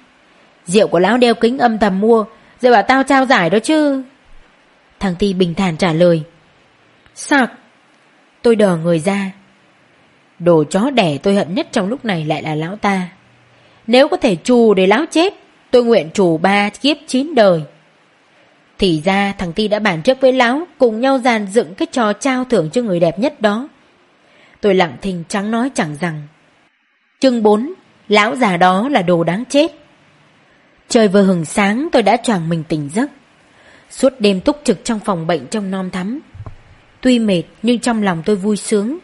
Rượu của lão đeo kính âm thầm mua, rồi bảo tao trao giải đó chứ. Thằng Ti bình thản trả lời. Sạc. Tôi đờ người ra. Đồ chó đẻ tôi hận nhất trong lúc này lại là lão ta. Nếu có thể trù để lão chết, tôi nguyện trù ba kiếp chín đời. Thì ra thằng Ti đã bàn trước với lão cùng nhau dàn dựng cái trò trao thưởng cho người đẹp nhất đó. Tôi lặng thinh trắng nói chẳng rằng. Chương 4, lão già đó là đồ đáng chết. Trời vừa hừng sáng tôi đã choàng mình tỉnh giấc. Suốt đêm túc trực trong phòng bệnh trong non thắm. Tuy mệt nhưng trong lòng tôi vui sướng.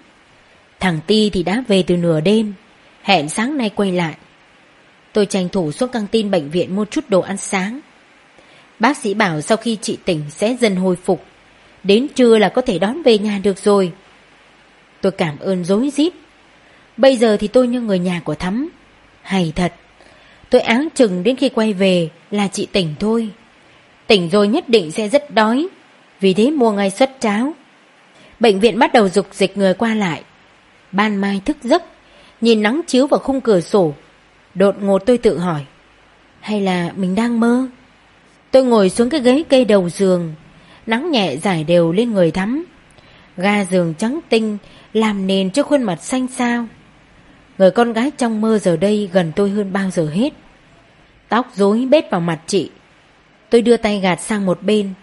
Thằng Ti thì đã về từ nửa đêm, hẹn sáng nay quay lại. Tôi tranh thủ xuống căng tin bệnh viện mua chút đồ ăn sáng. Bác sĩ bảo sau khi chị tỉnh sẽ dần hồi phục. Đến trưa là có thể đón về nhà được rồi. Tôi cảm ơn dối rít Bây giờ thì tôi như người nhà của Thắm. Hay thật. Tôi áng chừng đến khi quay về là chị tỉnh thôi. Tỉnh rồi nhất định sẽ rất đói. Vì thế mua ngay suất cháo. Bệnh viện bắt đầu dục dịch người qua lại. Ban mai thức giấc, nhìn nắng chiếu vào khung cửa sổ. Đột ngột tôi tự hỏi. Hay là mình đang mơ? Tôi ngồi xuống cái ghế cây đầu giường. Nắng nhẹ giải đều lên người thắm. Ga giường trắng tinh làm nền cho khuôn mặt xanh xao. Người con gái trong mơ giờ đây gần tôi hơn bao giờ hết. Tóc rối bết vào mặt chị. Tôi đưa tay gạt sang một bên.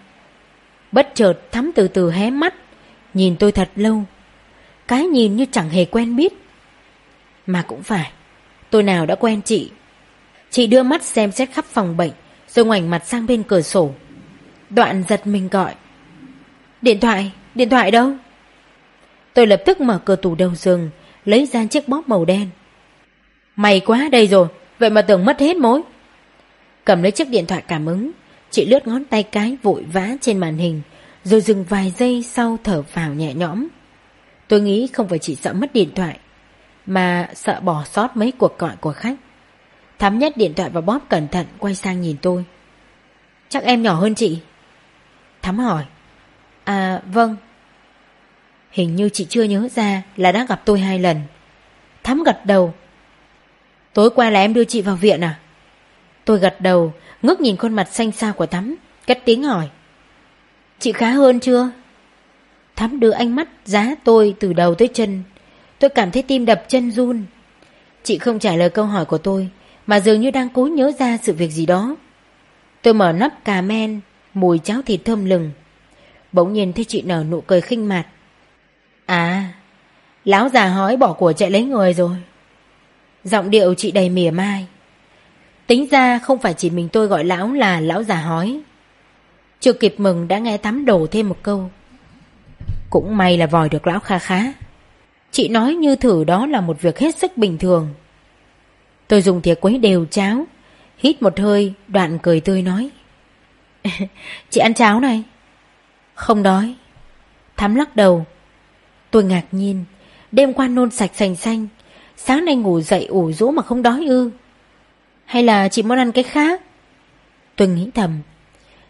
Bất chợt thắm từ từ hé mắt, nhìn tôi thật lâu. Cái nhìn như chẳng hề quen biết. Mà cũng phải, tôi nào đã quen chị. Chị đưa mắt xem xét khắp phòng bệnh, rồi ngoảnh mặt sang bên cửa sổ. Đoạn giật mình gọi. Điện thoại, điện thoại đâu? Tôi lập tức mở cửa tủ đầu giường, lấy ra chiếc bóp màu đen. May quá đây rồi, vậy mà tưởng mất hết mối. Cầm lấy chiếc điện thoại cảm ứng, chị lướt ngón tay cái vội vã trên màn hình, rồi dừng vài giây sau thở vào nhẹ nhõm. Tôi nghĩ không phải chị sợ mất điện thoại, mà sợ bỏ sót mấy cuộc gọi của khách. Thắm nhét điện thoại vào bóp cẩn thận quay sang nhìn tôi. Chắc em nhỏ hơn chị. Thắm hỏi. À vâng, Hình như chị chưa nhớ ra là đã gặp tôi hai lần. Thắm gật đầu. Tối qua là em đưa chị vào viện à? Tôi gật đầu, ngước nhìn khuôn mặt xanh xao của Thắm, cất tiếng hỏi. Chị khá hơn chưa? Thắm đưa ánh mắt giá tôi từ đầu tới chân. Tôi cảm thấy tim đập chân run. Chị không trả lời câu hỏi của tôi, mà dường như đang cố nhớ ra sự việc gì đó. Tôi mở nắp cà men, mùi cháo thịt thơm lừng. Bỗng nhiên thấy chị nở nụ cười khinh mạt. À, lão già hói bỏ của chạy lấy người rồi. Giọng điệu chị đầy mỉa mai. Tính ra không phải chỉ mình tôi gọi lão là lão già hói. Chưa kịp mừng đã nghe thắm đổ thêm một câu. Cũng may là vòi được lão kha khá. Chị nói như thử đó là một việc hết sức bình thường. Tôi dùng thìa quấy đều cháo, hít một hơi, đoạn cười tươi nói. (laughs) chị ăn cháo này. Không đói. Thắm lắc đầu, Tôi ngạc nhiên, đêm qua nôn sạch sành xanh, sáng nay ngủ dậy ủ rũ mà không đói ư. Hay là chị muốn ăn cái khác? Tôi nghĩ thầm,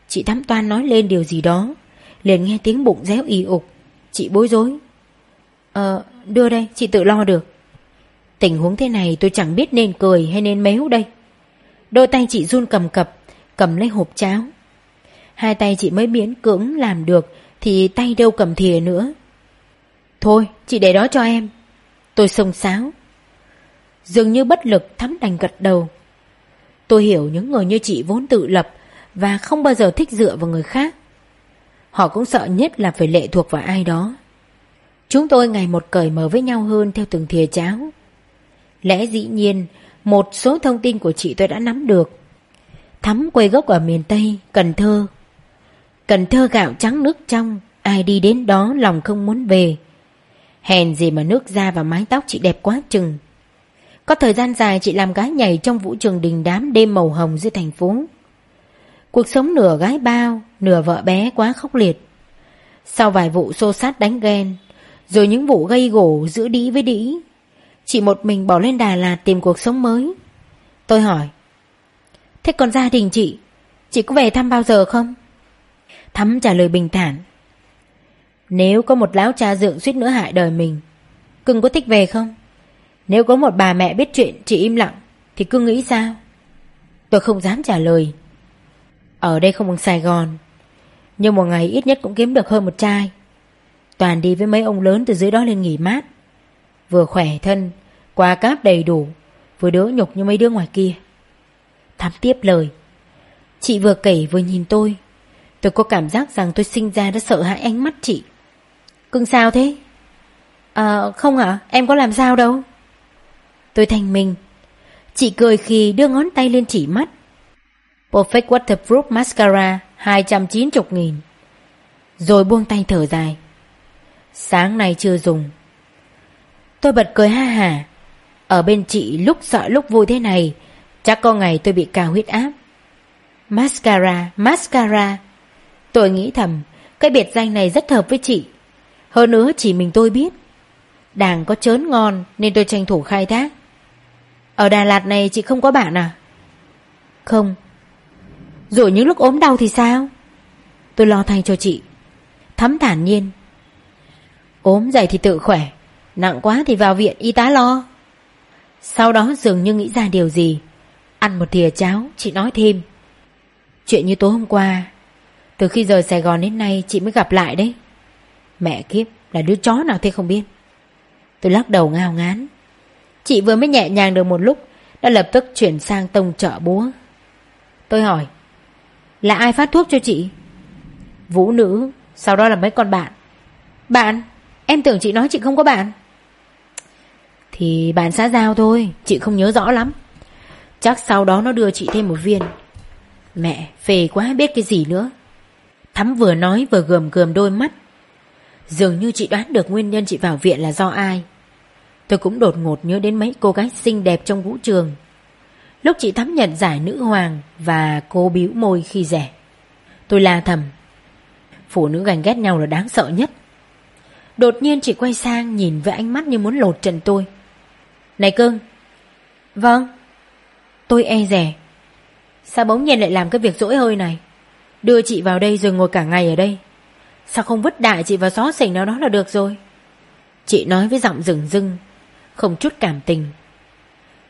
chị thắm toan nói lên điều gì đó, liền nghe tiếng bụng réo ì ục, chị bối rối. Ờ, đưa đây, chị tự lo được. Tình huống thế này tôi chẳng biết nên cười hay nên méo đây. Đôi tay chị run cầm cập, cầm lấy hộp cháo. Hai tay chị mới biến cưỡng làm được thì tay đâu cầm thìa nữa. Thôi chị để đó cho em Tôi sông sáo Dường như bất lực thắm đành gật đầu Tôi hiểu những người như chị vốn tự lập Và không bao giờ thích dựa vào người khác. Họ cũng sợ nhất là phải lệ thuộc vào ai đó. Chúng tôi ngày một cởi mở với nhau hơn theo từng thìa cháo. Lẽ dĩ nhiên Một số thông tin của chị tôi đã nắm được. Thắm quê gốc ở miền Tây, Cần Thơ. Cần Thơ gạo trắng nước trong Ai đi đến đó lòng không muốn về. Hèn gì mà nước da và mái tóc chị đẹp quá chừng. Có thời gian dài chị làm gái nhảy trong vũ trường đình đám đêm màu hồng dưới thành phố. Cuộc sống nửa gái bao, nửa vợ bé quá khốc liệt. Sau vài vụ xô sát đánh ghen, Rồi những vụ gây gổ giữa đĩ với đĩ Chị một mình bỏ lên Đà Lạt tìm cuộc sống mới Tôi hỏi Thế còn gia đình chị Chị có về thăm bao giờ không Thắm trả lời bình thản Nếu có một lão cha dượng suýt nữa hại đời mình Cưng có thích về không nếu có một bà mẹ biết chuyện, chị im lặng, Thì cứ nghĩ sao? Tôi không dám trả lời. Ở đây không bằng Sài Gòn, Nhưng một ngày ít nhất cũng kiếm được hơn một chai. Toàn đi với mấy ông lớn từ dưới đó lên nghỉ mát. Vừa khỏe thân, Quà cáp đầy đủ, Vừa đỡ nhục như mấy đứa ngoài kia. Thám tiếp lời. Chị vừa kể vừa nhìn tôi. Tôi có cảm giác rằng tôi sinh ra đã sợ hãi ánh mắt chị. Cưng sao thế? À không ạ Em có làm sao đâu? Tôi thành mình. Chị cười khi đưa ngón tay lên chỉ mắt. Perfect Waterproof Mascara 290 nghìn. Rồi buông tay thở dài. Sáng nay chưa dùng. Tôi bật cười ha hà. Ở bên chị lúc sợ lúc vui thế này Chắc có ngày tôi bị cao huyết áp. Mascara, mascara. Tôi nghĩ thầm Cái biệt danh này rất hợp với chị. Hơn nữa chỉ mình tôi biết. Đàng có chớn ngon Nên tôi tranh thủ khai thác. Ở Đà Lạt này chị không có bạn à? Không. Rồi những lúc ốm đau thì sao? Tôi lo thay cho chị. Thắm thản nhiên. Ốm dậy thì tự khỏe, Nặng quá thì vào viện y tá lo. Sau đó dường như nghĩ ra điều gì. Ăn một thìa cháo, Chị nói thêm. Chuyện như tối hôm qua, Từ khi rời Sài Gòn đến nay chị mới gặp lại đấy. Mẹ kiếp, là đứa chó nào thế không biết. Tôi lắc đầu ngao ngán. Chị vừa mới nhẹ nhàng được một lúc, Đã lập tức chuyển sang tông chợ búa. Tôi hỏi, Là ai phát thuốc cho chị? Vũ nữ, Sau đó là mấy con bạn. Bạn? Em tưởng chị nói chị không có bạn. Thì bạn xã giao thôi, Chị không nhớ rõ lắm. Chắc sau đó nó đưa chị thêm một viên. Mẹ, phê quá, biết cái gì nữa. Thắm vừa nói vừa gườm gườm đôi mắt. Dường như chị đoán được nguyên nhân chị vào viện là do ai. Tôi cũng đột ngột nhớ đến mấy cô gái xinh đẹp trong vũ trường. Lúc chị Thắm nhận giải nữ hoàng Và cô bĩu môi khi rẻ, Tôi la thầm, Phụ nữ gành ghét nhau là đáng sợ nhất. Đột nhiên chị quay sang nhìn với ánh mắt như muốn lột trần tôi. Này cưng Vâng. Tôi e rẻ Sao bỗng nhiên lại làm cái việc dỗi hơi này? Đưa chị vào đây rồi ngồi cả ngày ở đây. Sao không vứt đại chị vào xó xỉnh nào đó là được rồi? Chị nói với giọng rừng rưng không chút cảm tình.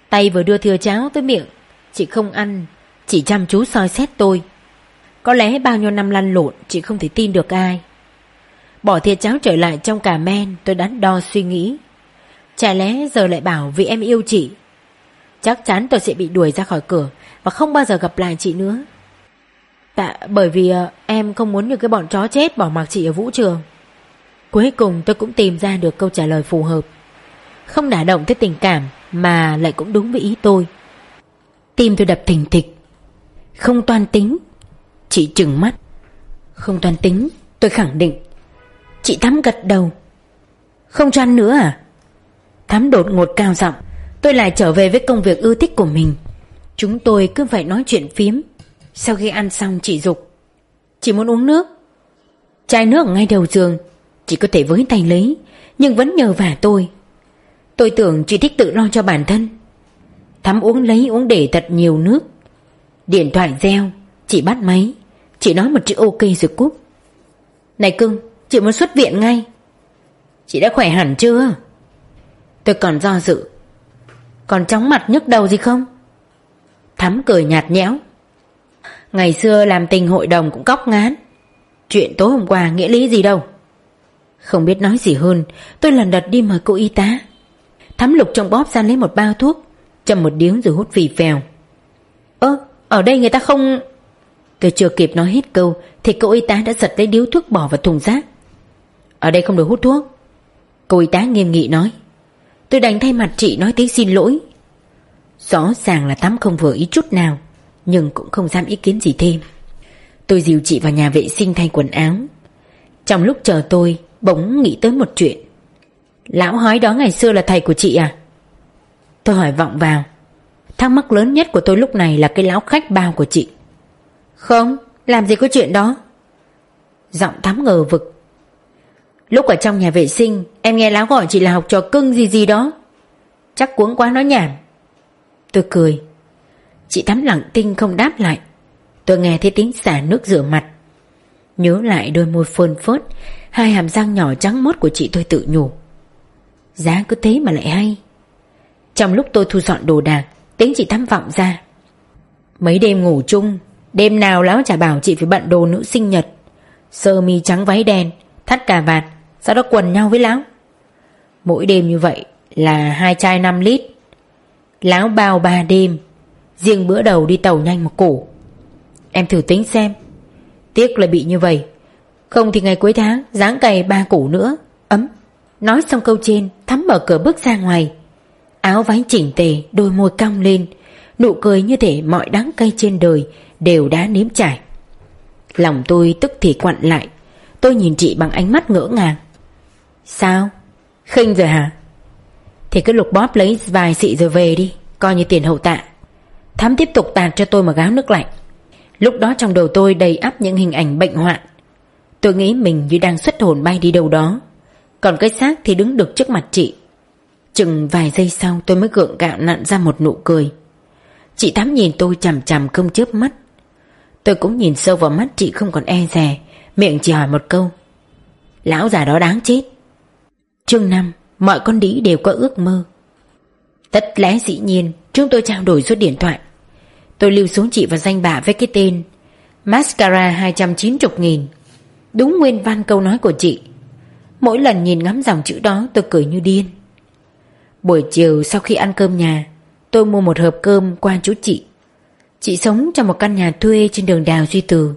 Tay vừa đưa thừa cháo tới miệng, Chị không ăn, Chị chăm chú soi xét tôi. Có lẽ bao nhiêu năm lăn lộn, Chị không thể tin được ai. Bỏ thìa cháo trở lại trong cà men, Tôi đắn đo suy nghĩ. Chả lẽ giờ lại bảo vì em yêu chị? Chắc chắn tôi sẽ bị đuổi ra khỏi cửa Và không bao giờ gặp lại chị nữa. Tại bởi vì ờ, em không muốn như cái bọn chó chết bỏ mặc chị ở vũ trường. Cuối cùng tôi cũng tìm ra được câu trả lời phù hợp. Không đả động tới tình cảm Mà lại cũng đúng với ý tôi. Tim tôi đập thình thịch. Không toan tính. Chị trừng mắt. Không toan tính, tôi khẳng định. Chị Thắm gật đầu. Không cho ăn nữa à? Thắm đột ngột cao giọng. Tôi lại trở về với công việc ưa thích của mình. Chúng tôi cứ phải nói chuyện phím. Sau khi ăn xong, chị dục. Chị muốn uống nước. Chai nước ngay đầu giường. Chị có thể với tay lấy, Nhưng vẫn nhờ vả tôi. Tôi tưởng chị thích tự lo cho bản thân. Thắm uống lấy uống để thật nhiều nước. Điện thoại reo, Chị bắt máy. Chị nói một chữ ok rồi cúp. Này cưng, Chị muốn xuất viện ngay. Chị đã khỏe hẳn chưa? Tôi còn do dự. Còn chóng mặt nhức đầu gì không? Thắm cười nhạt nhẽo. Ngày xưa làm tình hội đồng cũng cóc ngán. Chuyện tối hôm qua nghĩa lý gì đâu? Không biết nói gì hơn, Tôi lần đật đi mời cô y tá. Thắm lục trong bóp ra lấy một bao thuốc Chầm một điếu rồi hút phì phèo. Ơ, ở đây người ta không Tôi chưa kịp nói hết câu Thì cô y tá đã giật lấy điếu thuốc bỏ vào thùng rác. Ở đây không được hút thuốc. Cô y tá nghiêm nghị nói. Tôi đành thay mặt chị nói tiếng xin lỗi. Rõ ràng là tắm không vừa ý chút nào, Nhưng cũng không dám ý kiến gì thêm. Tôi dìu chị vào nhà vệ sinh thay quần áo. Trong lúc chờ tôi, Bỗng nghĩ tới một chuyện. Lão hói đó ngày xưa là thầy của chị à? Tôi hỏi vọng vào. Thắc mắc lớn nhất của tôi lúc này là cái lão khách bao của chị. Không, Làm gì có chuyện đó? Giọng thắm ngờ vực. Lúc ở trong nhà vệ sinh, Em nghe lão gọi chị là học trò cưng gì gì đó. Chắc cuống quá nói nhảm. Tôi cười. Chị Thắm lặng tinh không đáp lại. Tôi nghe thấy tiếng xả nước rửa mặt. Nhớ lại đôi môi phơn phớt, Hai hàm răng nhỏ trắng mốt của chị tôi tự nhủ. Giá cứ thế mà lại hay. Trong lúc tôi thu dọn đồ đạc Tiếng chị thăm vọng ra. Mấy đêm ngủ chung, Đêm nào lão chả bảo chị phải bận đồ nữ sinh nhật. Sơ mi trắng váy đen, Thắt cà vạt, Sau đó quần nhau với lão. Mỗi đêm như vậy là hai chai 5 lít. Lão bao ba đêm, Riêng bữa đầu đi tàu nhanh một củ Em thử tính xem. Tiếc là bị như vậy. Không thì ngày cuối tháng, dáng cày ba củ nữa. Nói xong câu trên, Thắm mở cửa bước ra ngoài. Áo váy chỉnh tề, Đôi môi cong lên. Nụ cười như thể mọi đắng cay trên đời Đều đã nếm trải. Lòng tôi tức thì quặn lại. Tôi nhìn chị bằng ánh mắt ngỡ ngàng. Sao? Khinh rồi hả? Thì cứ lục bóp lấy vài xị rồi về đi, Coi như tiền hậu tạ. Thắm tiếp tục tạt cho tôi một gáo nước lạnh. Lúc đó trong đầu tôi đầy ắp những hình ảnh bệnh hoạn. Tôi nghĩ mình như đang xuất hồn bay đi đâu đó. Còn cái xác thì đứng được trước mặt chị. Chừng vài giây sau tôi mới gượng gạo nặn ra một nụ cười. Chị tám nhìn tôi chằm chằm không chớp mắt. Tôi cũng nhìn sâu vào mắt chị không còn e rè Miệng chỉ hỏi một câu. Lão già đó đáng chết. Chương 5 Mọi con đĩ đều có ước mơ. Tất lẽ dĩ nhiên, Chúng tôi trao đổi số điện thoại. Tôi lưu xuống chị và danh bạ với cái tên Mascara 290 nghìn. Đúng nguyên văn câu nói của chị. Mỗi lần nhìn ngắm dòng chữ đó, tôi cười như điên. Buổi chiều sau khi ăn cơm nhà, Tôi mua một hộp cơm qua chú chị. Chị sống trong một căn nhà thuê trên đường Đào Duy Từ.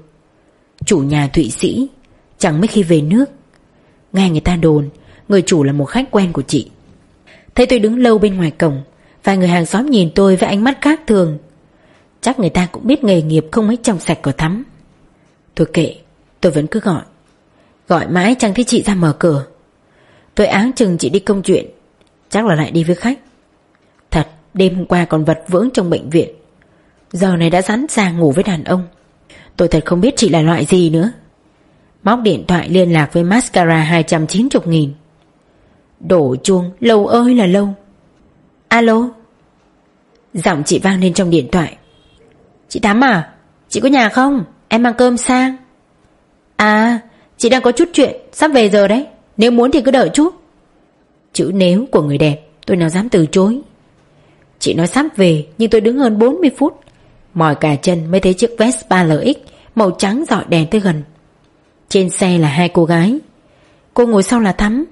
Chủ nhà Thụy Sĩ, Chẳng mấy khi về nước. Nghe người ta đồn, Người chủ là một khách quen của chị. Thấy tôi đứng lâu bên ngoài cổng, Vài người hàng xóm nhìn tôi với ánh mắt khác thường. Chắc người ta cũng biết nghề nghiệp không mấy trong sạch của Thắm. Thôi kệ, Tôi vẫn cứ gọi. Gọi mãi chẳng thấy chị ra mở cửa. Tôi áng chừng chị đi công chuyện. Chắc là lại đi với khách. Thật, đêm hôm qua còn vật vưỡng trong bệnh viện. Giờ này đã sẵn sàng ngủ với đàn ông. Tôi thật không biết chị là loại gì nữa. Móc điện thoại liên lạc với mascara 290 nghìn. Đổ chuông, lâu ơi là lâu. Alo. Giọng chị vang lên trong điện thoại. Chị Thắm à Chị có nhà không? Em mang cơm sang. À chị đang có chút chuyện Sắp về giờ đấy. Nếu muốn thì cứ đợi chút. Chữ nếu của người đẹp Tôi nào dám từ chối. Chị nói sắp về Nhưng tôi đứng hơn 40 phút. Mỏi cả chân mới thấy chiếc Vespa LX Màu trắng dọi đèn tới gần. Trên xe là hai cô gái. Cô ngồi sau là Thắm.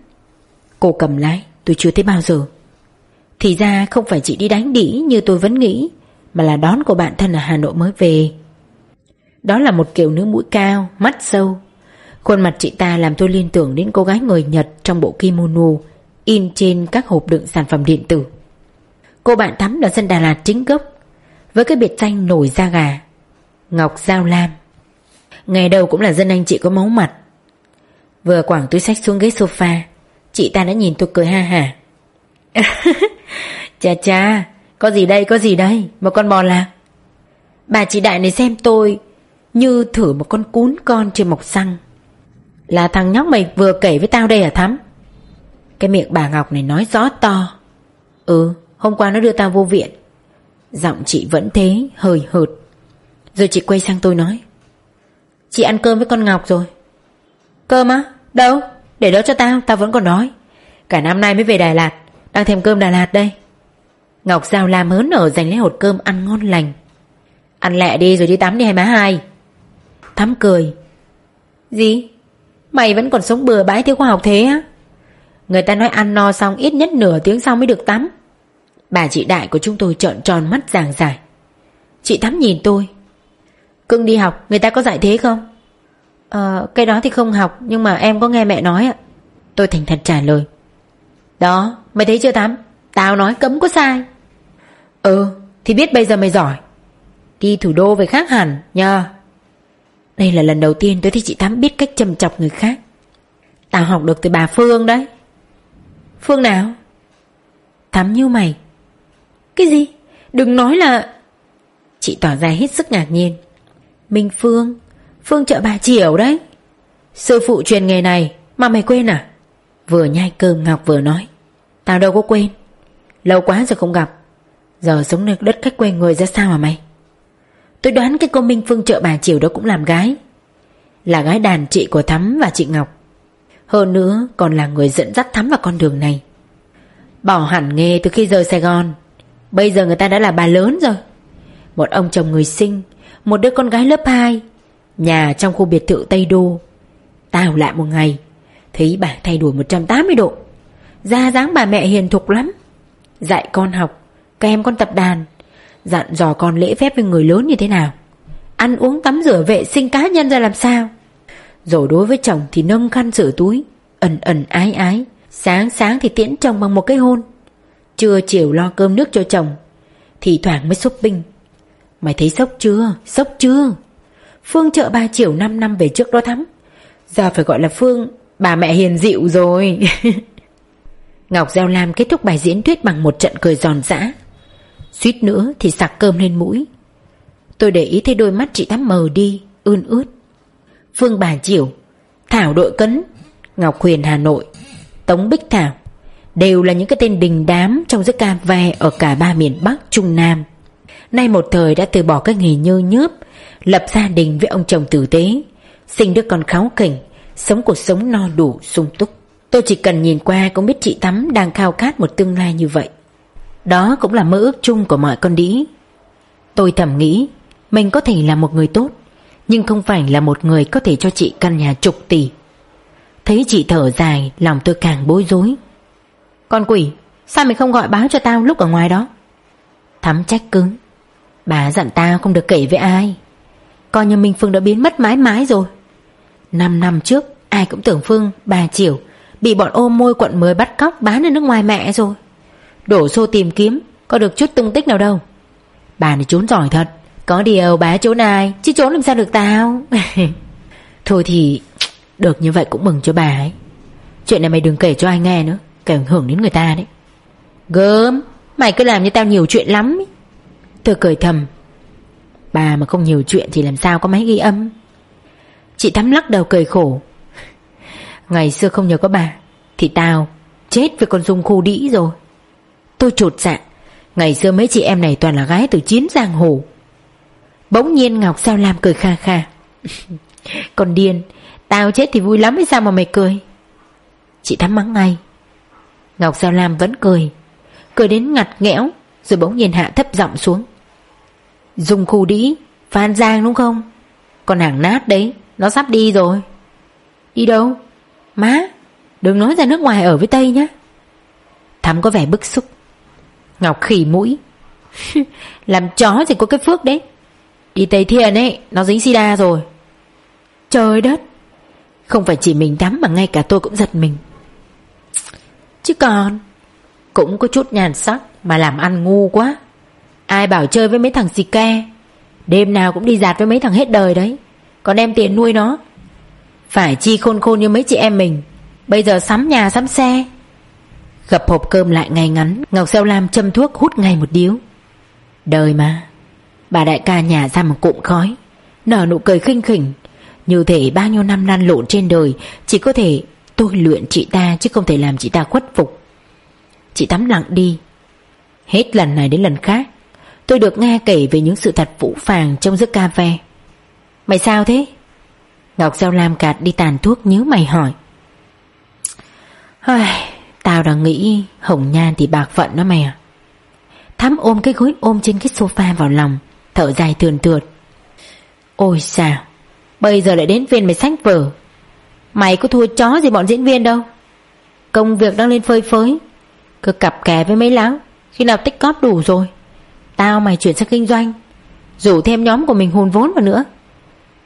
Cô cầm lái tôi chưa thấy bao giờ. Thì ra không phải chị đi đánh đĩ như tôi vẫn nghĩ Mà là đón cô bạn thân ở Hà Nội mới về. Đó là một kiểu nữ mũi cao, mắt sâu Khuôn mặt chị ta làm tôi liên tưởng đến cô gái người Nhật trong bộ kimono In trên các hộp đựng sản phẩm điện tử. Cô bạn tắm là dân Đà Lạt chính gốc, Với cái biệt danh nổi da gà, Ngọc Giao Lam. Ngày đầu cũng là dân anh chị có máu mặt. Vừa quảng túi sách xuống ghế sofa, Chị ta đã nhìn tôi cười ha hả. (laughs) Chà chà, Có gì đây, có gì đây, Một con bò lạc. Bà chị đại này xem tôi Như thử một con cún con trên mọc xăng. Là thằng nhóc mày vừa kể với tao đây à Thắm? Cái miệng bà Ngọc này nói rõ to. Ừ hôm qua nó đưa tao vô viện. Giọng chị vẫn thế Hơi hợt. Rồi chị quay sang tôi nói. Chị ăn cơm với con Ngọc rồi. Cơm á? Đâu? Để đó cho tao, tao vẫn còn nói Cả năm nay mới về Đà Lạt Đang thèm cơm Đà Lạt đây. Ngọc Giao làm hớn nở dành lấy hột cơm ăn ngon lành. Ăn lẹ đi rồi đi tắm đi hai má hai. Thắm cười. Gì? Mày vẫn còn sống bừa bãi thiếu khoa học thế á? Người ta nói ăn no xong ít nhất nửa tiếng sau mới được tắm. Bà chị đại của chúng tôi trợn tròn mắt giảng giải. Chị Thắm nhìn tôi. Cưng đi học người ta có dạy thế không? Ờ, cái đó thì không học Nhưng mà em có nghe mẹ nói ạ. Tôi thành thật trả lời. Đó, mày thấy chưa Thắm? Tao nói cấm có sai. Ừ, thì biết bây giờ mày giỏi. Đi thủ đô về khác hẳn nha đây là lần đầu tiên tôi thấy chị Tám biết cách châm chọc người khác. Tao học được từ bà Phương đấy. Phương nào? Thắm như mày. Cái gì? Đừng nói là Chị tỏ ra hết sức ngạc nhiên. Minh Phương Phương trợ bà Chiểu đấy. Sư phụ truyền nghề này, Mà mày quên à? Vừa nhai cơm Ngọc vừa nói. Tao đâu có quên. Lâu quá rồi không gặp. Giờ sống nơi đất khách quê người ra sao mà mày? Tôi đoán cái cô Minh Phương chợ bà Chiều đó cũng làm gái. Là gái đàn chị của Thắm và chị Ngọc. Hơn nữa, còn là người dẫn dắt Thắm vào con đường này. Bỏ hẳn nghề từ khi rời Sài Gòn. Bây giờ người ta đã là bà lớn rồi. Một ông chồng người sinh, Một đứa con gái lớp 2 Nhà trong khu biệt thự Tây Đô. Tao lại một ngày, Thấy bà thay đổi 180 độ. Ra dáng bà mẹ hiền thục lắm. Dạy con học Kèm con tập đàn. Dặn dò con lễ phép với người lớn như thế nào? Ăn uống, tắm rửa, vệ sinh cá nhân ra làm sao? Rồi đối với chồng thì nâng khăn rửa túi, Ẩn ẩn ái ái, Sáng sáng thì tiễn chồng bằng một cái hôn. Trưa chiều lo cơm nước cho chồng, Thì thoảng mới shopping Mày thấy sốc chưa? Sốc chưa? Phương chợ ba chiều 5 năm về trước đó thắm. Giờ phải gọi là Phương, Bà mẹ hiền dịu rồi. (laughs) Ngọc Gieo Lam kết thúc bài diễn thuyết bằng một trận cười giòn giã. Suýt nữa thì sặc cơm lên mũi. Tôi để ý thấy đôi mắt chị Thắm mờ đi Ươn ướt. Phương Bà Chiểu Thảo Đội Cấn, Ngọc Huyền Hà Nội, Tống Bích Thảo Đều là những cái tên đình đám trong giới ca ve Ở cả ba miền Bắc, Trung Nam. Nay một thời đã từ bỏ cái nghề nhơ nhớp, Lập gia đình với ông chồng tử tế, Sinh đứa con kháu kỉnh, Sống cuộc sống no đủ, sung túc. Tôi chỉ cần nhìn qua cũng biết chị Tắm Đang khao khát một tương lai như vậy. Đó cũng là mơ ước chung của mọi con đĩ. Tôi thầm nghĩ Mình có thể là một người tốt Nhưng không phải là một người có thể cho chị căn nhà chục tỷ. Thấy chị thở dài Lòng tôi càng bối rối. Con quỷ Sao mày không gọi báo cho tao lúc ở ngoài đó? Thắm trách cứng Bà dặn tao không được kể với ai. Coi như Minh Phương đã biến mất mãi mãi rồi. Năm năm trước Ai cũng tưởng Phương, bà Chiểu Bị bọn ôm môi quận mới bắt cóc bán ở nước ngoài mẹ rồi. Đổ xô tìm kiếm, Có được chút tung tích nào đâu. Bà này trốn giỏi thật. Có điều bà trốn ai Chứ trốn làm sao được tao? (laughs) Thôi thì, Được như vậy cũng mừng cho bà ấy. Chuyện này mày đừng kể cho ai nghe nữa Kể ảnh hưởng đến người ta đấy. Gớm, Mày cứ làm như tao nhiều chuyện lắm Tôi cười thầm. Bà mà không nhiều chuyện thì làm sao có máy ghi âm? Chị Thắm lắc đầu cười khổ. (laughs) Ngày xưa không nhờ có bà, Thì tao chết với con Dung khu đĩ rồi. Tôi trột dạ. Ngày xưa mấy chị em này toàn là gái từ chiến giang hồ. Bỗng nhiên Ngọc Sao Lam cười kha kha. (laughs) Còn điên, Tao chết thì vui lắm hay sao mà mày cười? Chị Thắm mắng ngay. Ngọc Sao Lam vẫn cười. Cười đến ngặt nghẽo, Rồi bỗng nhiên hạ thấp giọng xuống. Dùng khu đĩ, Phan Giang đúng không? Còn hàng nát đấy, Nó sắp đi rồi. Đi đâu? Má, Đừng nói ra nước ngoài ở với Tây nhá. Thắm có vẻ bức xúc. Ngọc khỉ mũi. (laughs) Làm chó thì có cái phước đấy. Đi Tây Thiên ấy, Nó dính sida rồi. Trời đất. Không phải chỉ mình Thắm mà ngay cả tôi cũng giật mình. Chứ còn, Cũng có chút nhàn sắc Mà làm ăn ngu quá. Ai bảo chơi với mấy thằng xì ke, Đêm nào cũng đi giạt với mấy thằng hết đời đấy. Còn đem tiền nuôi nó. Phải chi khôn khôn như mấy chị em mình. Bây giờ sắm nhà, sắm xe. Gập hộp cơm lại ngay ngắn Ngọc Xeo Lam châm thuốc hút ngay một điếu. Đời mà Bà đại ca nhà ra một cụm khói Nở nụ cười khinh khỉnh. Như thể bao nhiêu năm lăn lộn trên đời Chỉ có thể tôi luyện chị ta Chứ không thể làm chị ta khuất phục. Chị tắm lặng đi. Hết lần này đến lần khác Tôi được nghe kể về những sự thật vũ phàng trong giấc cà phê Mày sao thế? Ngọc Giao Lam cạt đi tàn thuốc nhớ mày hỏi. Ai, Tao đang nghĩ Hồng Nhan thì bạc phận đó mày à Thắm ôm cái gối ôm trên cái sofa vào lòng, Thở dài thườn thượt Ôi sao Bây giờ lại đến viên mày sách vở. Mày có thua chó gì bọn diễn viên đâu. Công việc đang lên phơi phới, Cứ cặp kè với mấy láo Khi nào tích cóp đủ rồi, Tao mày chuyển sang kinh doanh, Rủ thêm nhóm của mình hùn vốn vào nữa.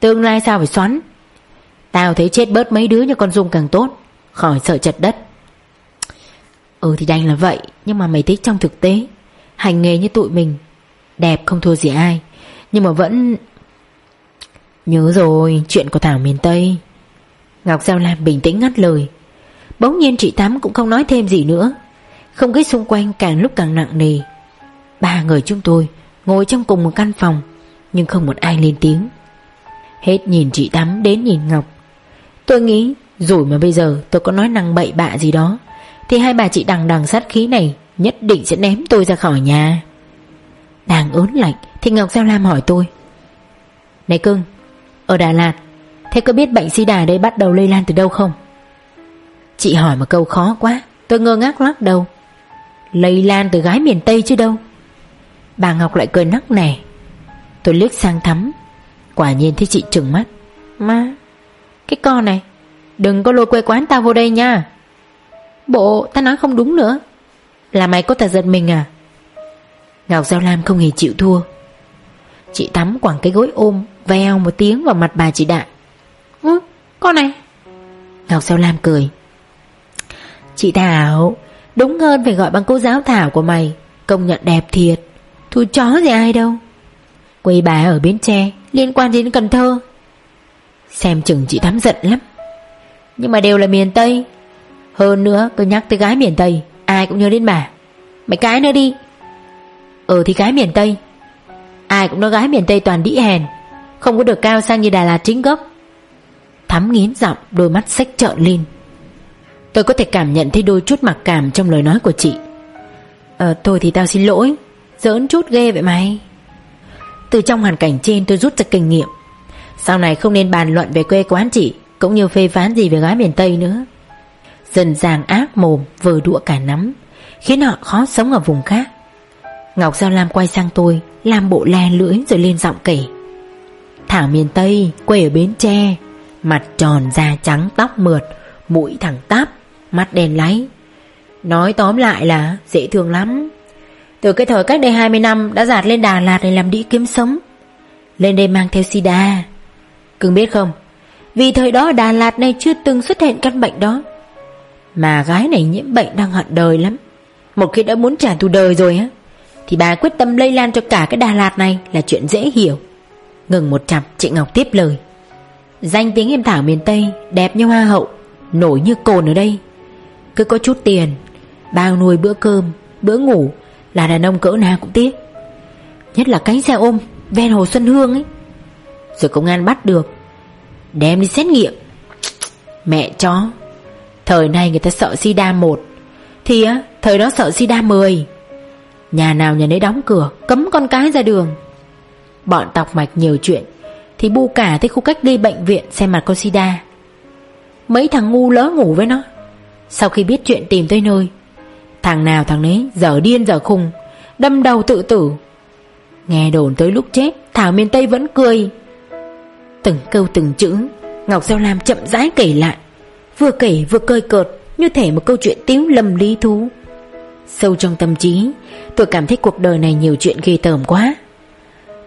Tương lai sao phải xoắn? Tao thấy chết bớt mấy đứa như con Dung càng tốt, Khỏi sợ chật đất. Ừ thì đành là vậy, Nhưng mà mày thích trong thực tế. Hành nghề như tụi mình, Đẹp không thua gì ai. Nhưng mà vẫn Nhớ rồi, chuyện của Thảo miền Tây. Ngọc Giao Lam bình tĩnh ngắt lời. Bỗng nhiên chị Tám cũng không nói thêm gì nữa. Không khí xung quanh càng lúc càng nặng nề. Ba người chúng tôi Ngồi trong cùng một căn phòng, Nhưng không một ai lên tiếng. Hết nhìn chị tám đến nhìn Ngọc. Tôi nghĩ Rồi mà bây giờ tôi có nói năng bậy bạ gì đó thì hai bà chị đằng đằng sát khí này Nhất định sẽ ném tôi ra khỏi nhà. Đang ớn lạnh Thì Ngọc Giao Lam hỏi tôi. Này cưng Ở Đà Lạt, Thế có biết bệnh si đà đây bắt đầu lây lan từ đâu không? Chị hỏi một câu khó quá, Tôi ngơ ngác lắc đầu. Lây lan từ gái miền Tây chứ đâu? Bà Ngọc lại cười nắc nẻ. Tôi liếc sang thắm, Quả nhiên thấy chị trừng mắt. Má Cái con này, Đừng có lôi quê quán tao vô đây nha. Bộ ta nói không đúng nữa. Là mày có tật giật mình à? Ngọc Giao Lam không hề chịu thua. Chị tắm quẳng cái gối ôm Veo một tiếng vào mặt bà chị Đại. Ừ con này. Ngọc Giao Lam cười. Chị Thảo Đúng hơn phải gọi bằng cô giáo Thảo của mày. Công nhận đẹp thiệt. Thu chó gì ai đâu. Quê bà ở Bến Tre Liên quan đến Cần Thơ? Xem chừng chị Thắm giận lắm. Nhưng mà đều là miền Tây hơn nữa, tôi nhắc tới gái miền Tây, Ai cũng nhớ đến bà. Mày cái nữa đi. Ừ thì gái miền Tây. Ai cũng nói gái miền Tây toàn đĩ hèn, Không có được cao sang như Đà Lạt chính gốc. Thắm nghiến giọng, Đôi mắt sách trợn lên. Tôi có thể cảm nhận thấy đôi chút mặc cảm Trong lời nói của chị. Ờ tôi thì tao xin lỗi. Giỡn chút ghê vậy mày. Từ trong hoàn cảnh trên tôi rút ra kinh nghiệm. Sau này không nên bàn luận về quê quán chị, Cũng như phê phán gì về gái miền Tây nữa. Dần dàng ác mồm Vờ đũa cả nắm, Khiến họ khó sống ở vùng khác. Ngọc Giao Lam quay sang tôi, Làm bộ le lưỡi rồi lên giọng kể. Thảo miền Tây, Quê ở Bến Tre, Mặt tròn da trắng, tóc mượt, Mũi thẳng tắp, Mắt đen láy. Nói tóm lại là dễ thương lắm. Từ cái thời cách đây 20 năm, Đã giạt lên Đà Lạt để làm đĩ kiếm sống, Lên đây mang theo sida. Cưng biết không, Vì thời đó Đà Lạt này chưa từng xuất hiện căn bệnh đó. Mà gái này nhiễm bệnh đang hận đời lắm. Một khi đã muốn trả thù đời rồi á, Thì bà quyết tâm lây lan cho cả cái Đà Lạt này Là chuyện dễ hiểu. Ngừng một chặp, chị Ngọc tiếp lời. Danh tiếng em Thảo miền Tây, Đẹp như hoa hậu, Nổi như cồn ở đây. Cứ có chút tiền, Bao nuôi bữa cơm, Bữa ngủ Là đàn ông cỡ nào cũng tiếc. Nhất là cánh xe ôm, Ven hồ Xuân Hương ấy. Rồi công an bắt được, Đem đi xét nghiệm. Mẹ chó. Thời nay người ta sợ sida một. Thì á, Thời đó sợ sida 10 Nhà nào nhà nấy đóng cửa, Cấm con cái ra đường. Bọn tọc mạch nhiều chuyện, Thì bu cả tới khu cách ly bệnh viện Xem mặt con sida. Mấy thằng ngu lỡ ngủ với nó. Sau khi biết chuyện tìm tới nơi, Thằng nào thằng nấy dở điên dở khùng, Đâm đầu tự tử. Nghe đồn tới lúc chết, Thảo miền Tây vẫn cười. Từng câu từng chữ, Ngọc Giao Lam chậm rãi kể lại. Vừa kể vừa cơi cợt, Như thể một câu chuyện tiếu lầm lý thú. Sâu trong tâm trí, Tôi cảm thấy cuộc đời này nhiều chuyện ghê tởm quá.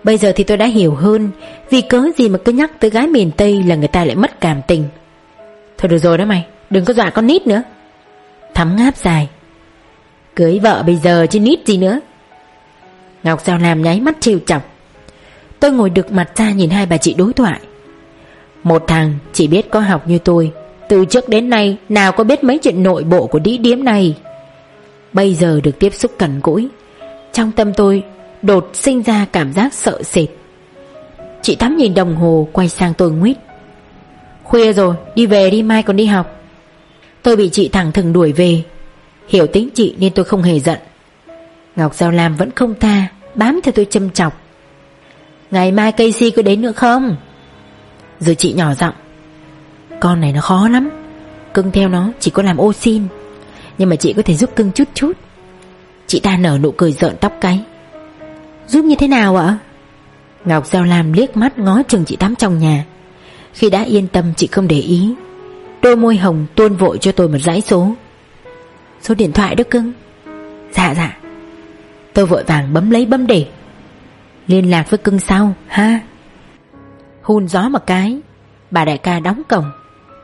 Bây giờ thì tôi đã hiểu hơn, Vì cớ gì mà cứ nhắc tới gái miền Tây Là người ta lại mất cảm tình. Thôi được rồi đó mày, Đừng có dọa con nít nữa. Thắm ngáp dài. Cưới vợ bây giờ chứ nít gì nữa. Ngọc Giao Lam nháy mắt trêu chọc. Tôi ngồi được mặt ra nhìn hai bà chị đối thoại. Một thằng chỉ biết có học như tôi từ trước đến nay, Nào có biết mấy chuyện nội bộ của đĩ điếm này? Bây giờ được tiếp xúc cẩn cũi Trong tâm tôi Đột sinh ra cảm giác sợ sệt. Chị Thắm nhìn đồng hồ, Quay sang tôi nguyết. Khuya rồi, đi về đi, mai còn đi học. Tôi bị chị thẳng thừng đuổi về. Hiểu tính chị nên tôi không hề giận. Ngọc Giao Lam vẫn không tha, Bám theo tôi châm chọc. Ngày mai cây si có đến nữa không? Rồi chị nhỏ giọng. Con này nó khó lắm. Cưng theo nó chỉ có làm ô xin. Nhưng mà chị có thể giúp cưng chút chút. Chị ta nở nụ cười rợn tóc cái. Giúp như thế nào ạ? Ngọc Giao Lam liếc mắt ngó chừng chị tắm trong nhà. Khi đã yên tâm, chị không để ý. Đôi môi hồng tuôn vội cho tôi một dãy số. Số điện thoại đó cưng. Dạ dạ. Tôi vội vàng bấm lấy bấm để. Liên lạc với cưng sau, ha. Hun gió một cái. Bà đại ca đóng cổng.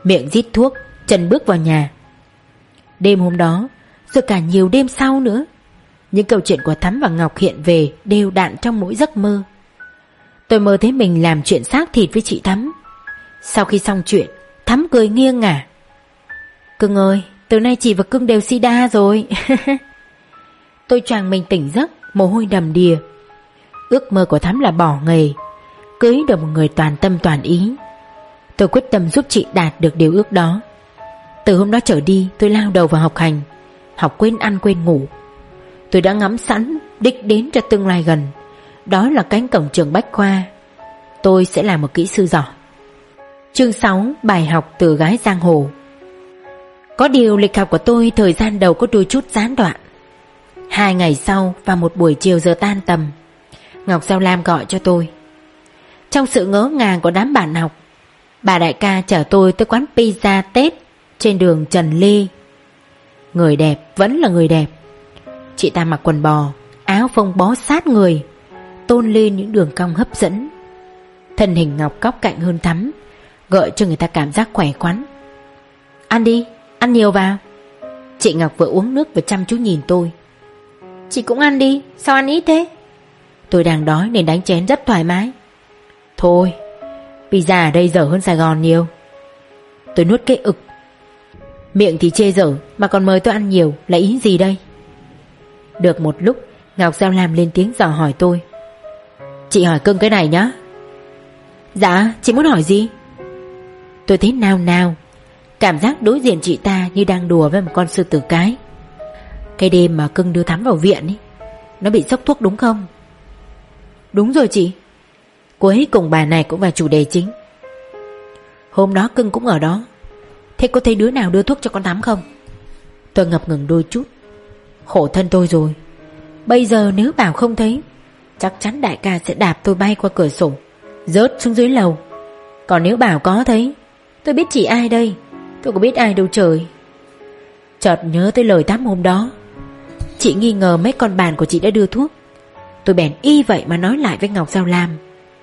Miệng rít thuốc, Chân bước vào nhà. Đêm hôm đó, Rồi cả nhiều đêm sau nữa, Những câu chuyện của Thắm và Ngọc hiện về Đều đạn trong mỗi giấc mơ. Tôi mơ thấy mình làm chuyện xác thịt với chị Thắm. Sau khi xong chuyện, Thắm cười nghiêng ngả. Cưng ơi, từ nay chị và cưng đều sida rồi. (laughs) Tôi choàng mình tỉnh giấc, Mồ hôi đầm đìa. Ước mơ của Thắm là bỏ nghề, Cưới được một người toàn tâm toàn ý. Tôi quyết tâm giúp chị đạt được điều ước đó. Từ hôm đó trở đi, tôi lao đầu vào học hành, Học quên ăn quên ngủ. Tôi đã ngắm sẵn, đích đến cho tương lai gần. Đó là cánh cổng trường Bách Khoa. Tôi sẽ là một kỹ sư giỏi. Chương 6 Bài học từ gái giang hồ. Có điều lịch học của tôi thời gian đầu có đôi chút gián đoạn. Hai ngày sau và một buổi chiều giờ tan tầm, Ngọc Giao Lam gọi cho tôi. Trong sự ngỡ ngàng của đám bạn học Bà đại ca chở tôi tới quán pizza Tết Trên đường Trần ly Người đẹp vẫn là người đẹp. Chị ta mặc quần bò Áo phông bó sát người Tôn lên những đường cong hấp dẫn. Thân hình ngọc cóc cạnh hơn thắm Gợi cho người ta cảm giác khỏe khoắn. Ăn đi, ăn nhiều vào. Chị Ngọc vừa uống nước và chăm chú nhìn tôi. Chị cũng ăn đi, sao ăn ít thế? Tôi đang đói nên đánh chén rất thoải mái. Thôi Pizza ở đây dở hơn Sài Gòn nhiều. Tôi nuốt cái ực. Miệng thì chê dở Mà còn mời tôi ăn nhiều là ý gì đây? Được một lúc Ngọc Giao làm lên tiếng dò hỏi tôi. Chị hỏi cưng cái này nhá. Dạ chị muốn hỏi gì? Tôi thấy nao nao, Cảm giác đối diện chị ta như đang đùa với một con sư tử cái. Cái đêm mà cưng đưa thắm vào viện ấy Nó bị sốc thuốc đúng không? Đúng rồi chị cuối cùng bà này cũng vào chủ đề chính. Hôm đó cưng cũng ở đó. Thế có thấy đứa nào đưa thuốc cho con tắm không? Tôi ngập ngừng đôi chút. Khổ thân tôi rồi. Bây giờ nếu bảo không thấy, Chắc chắn đại ca sẽ đạp tôi bay qua cửa sổ, Rớt xuống dưới lầu. Còn nếu bảo có thấy, Tôi biết chỉ ai đây. Tôi có biết ai đâu trời. Chợt nhớ tới lời tắm hôm đó. Chị nghi ngờ mấy con bàn của chị đã đưa thuốc. Tôi bèn y vậy mà nói lại với Ngọc Giao Lam.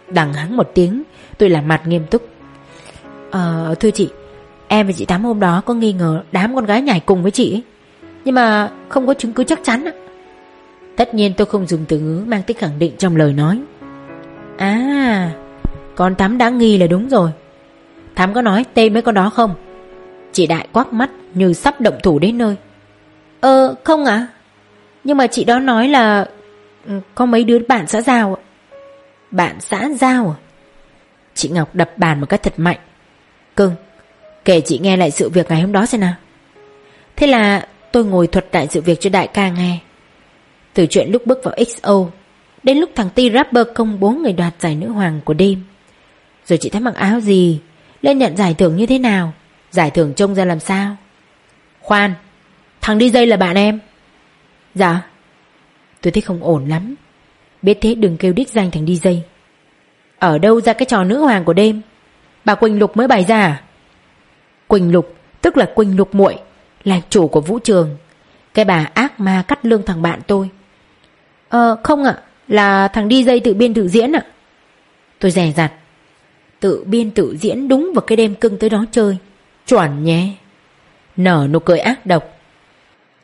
Đằng hắn một tiếng, Tôi làm mặt nghiêm túc. Ờ thưa chị, Em và chị Tám hôm đó có nghi ngờ đám con gái nhảy cùng với chị ấy. Nhưng mà không có chứng cứ chắc chắn Tất nhiên tôi không dùng từ ngữ mang tính khẳng định trong lời nói. À Con Tám đã nghi là đúng rồi. Thám có nói tên mấy con đó không? Chị Đại quắc mắt như sắp động thủ đến nơi. Ờ không ạ. Nhưng mà chị đó nói là ừ, Có mấy đứa bạn xã giao bạn xã giao à? Chị Ngọc đập bàn một cách thật mạnh. Cưng, Kể chị nghe lại sự việc ngày hôm đó xem nào. Thế là tôi ngồi thuật lại sự việc cho đại ca nghe. Từ chuyện lúc bước vào XO Đến lúc thằng Ti rapper công bố người đoạt giải nữ hoàng của đêm. Rồi chị thấy mặc áo gì, Lên nhận giải thưởng như thế nào, Giải thưởng trông ra làm sao? Khoan, Thằng DJ là bạn em. Dạ. Tôi thấy không ổn lắm. Biết thế đừng kêu đích danh thành DJ Ở đâu ra cái trò nữ hoàng của đêm? Bà Quỳnh Lục mới bày ra à? Quỳnh Lục, Tức là Quỳnh Lục muội, Là chủ của vũ trường. Cái bà ác ma cắt lương thằng bạn tôi. Ờ không ạ, Là thằng DJ tự biên tự diễn ạ. Tôi rè rặt. Tự biên tự diễn đúng vào cái đêm cưng tới đó chơi. Chuẩn nhé. Nở nụ cười ác độc.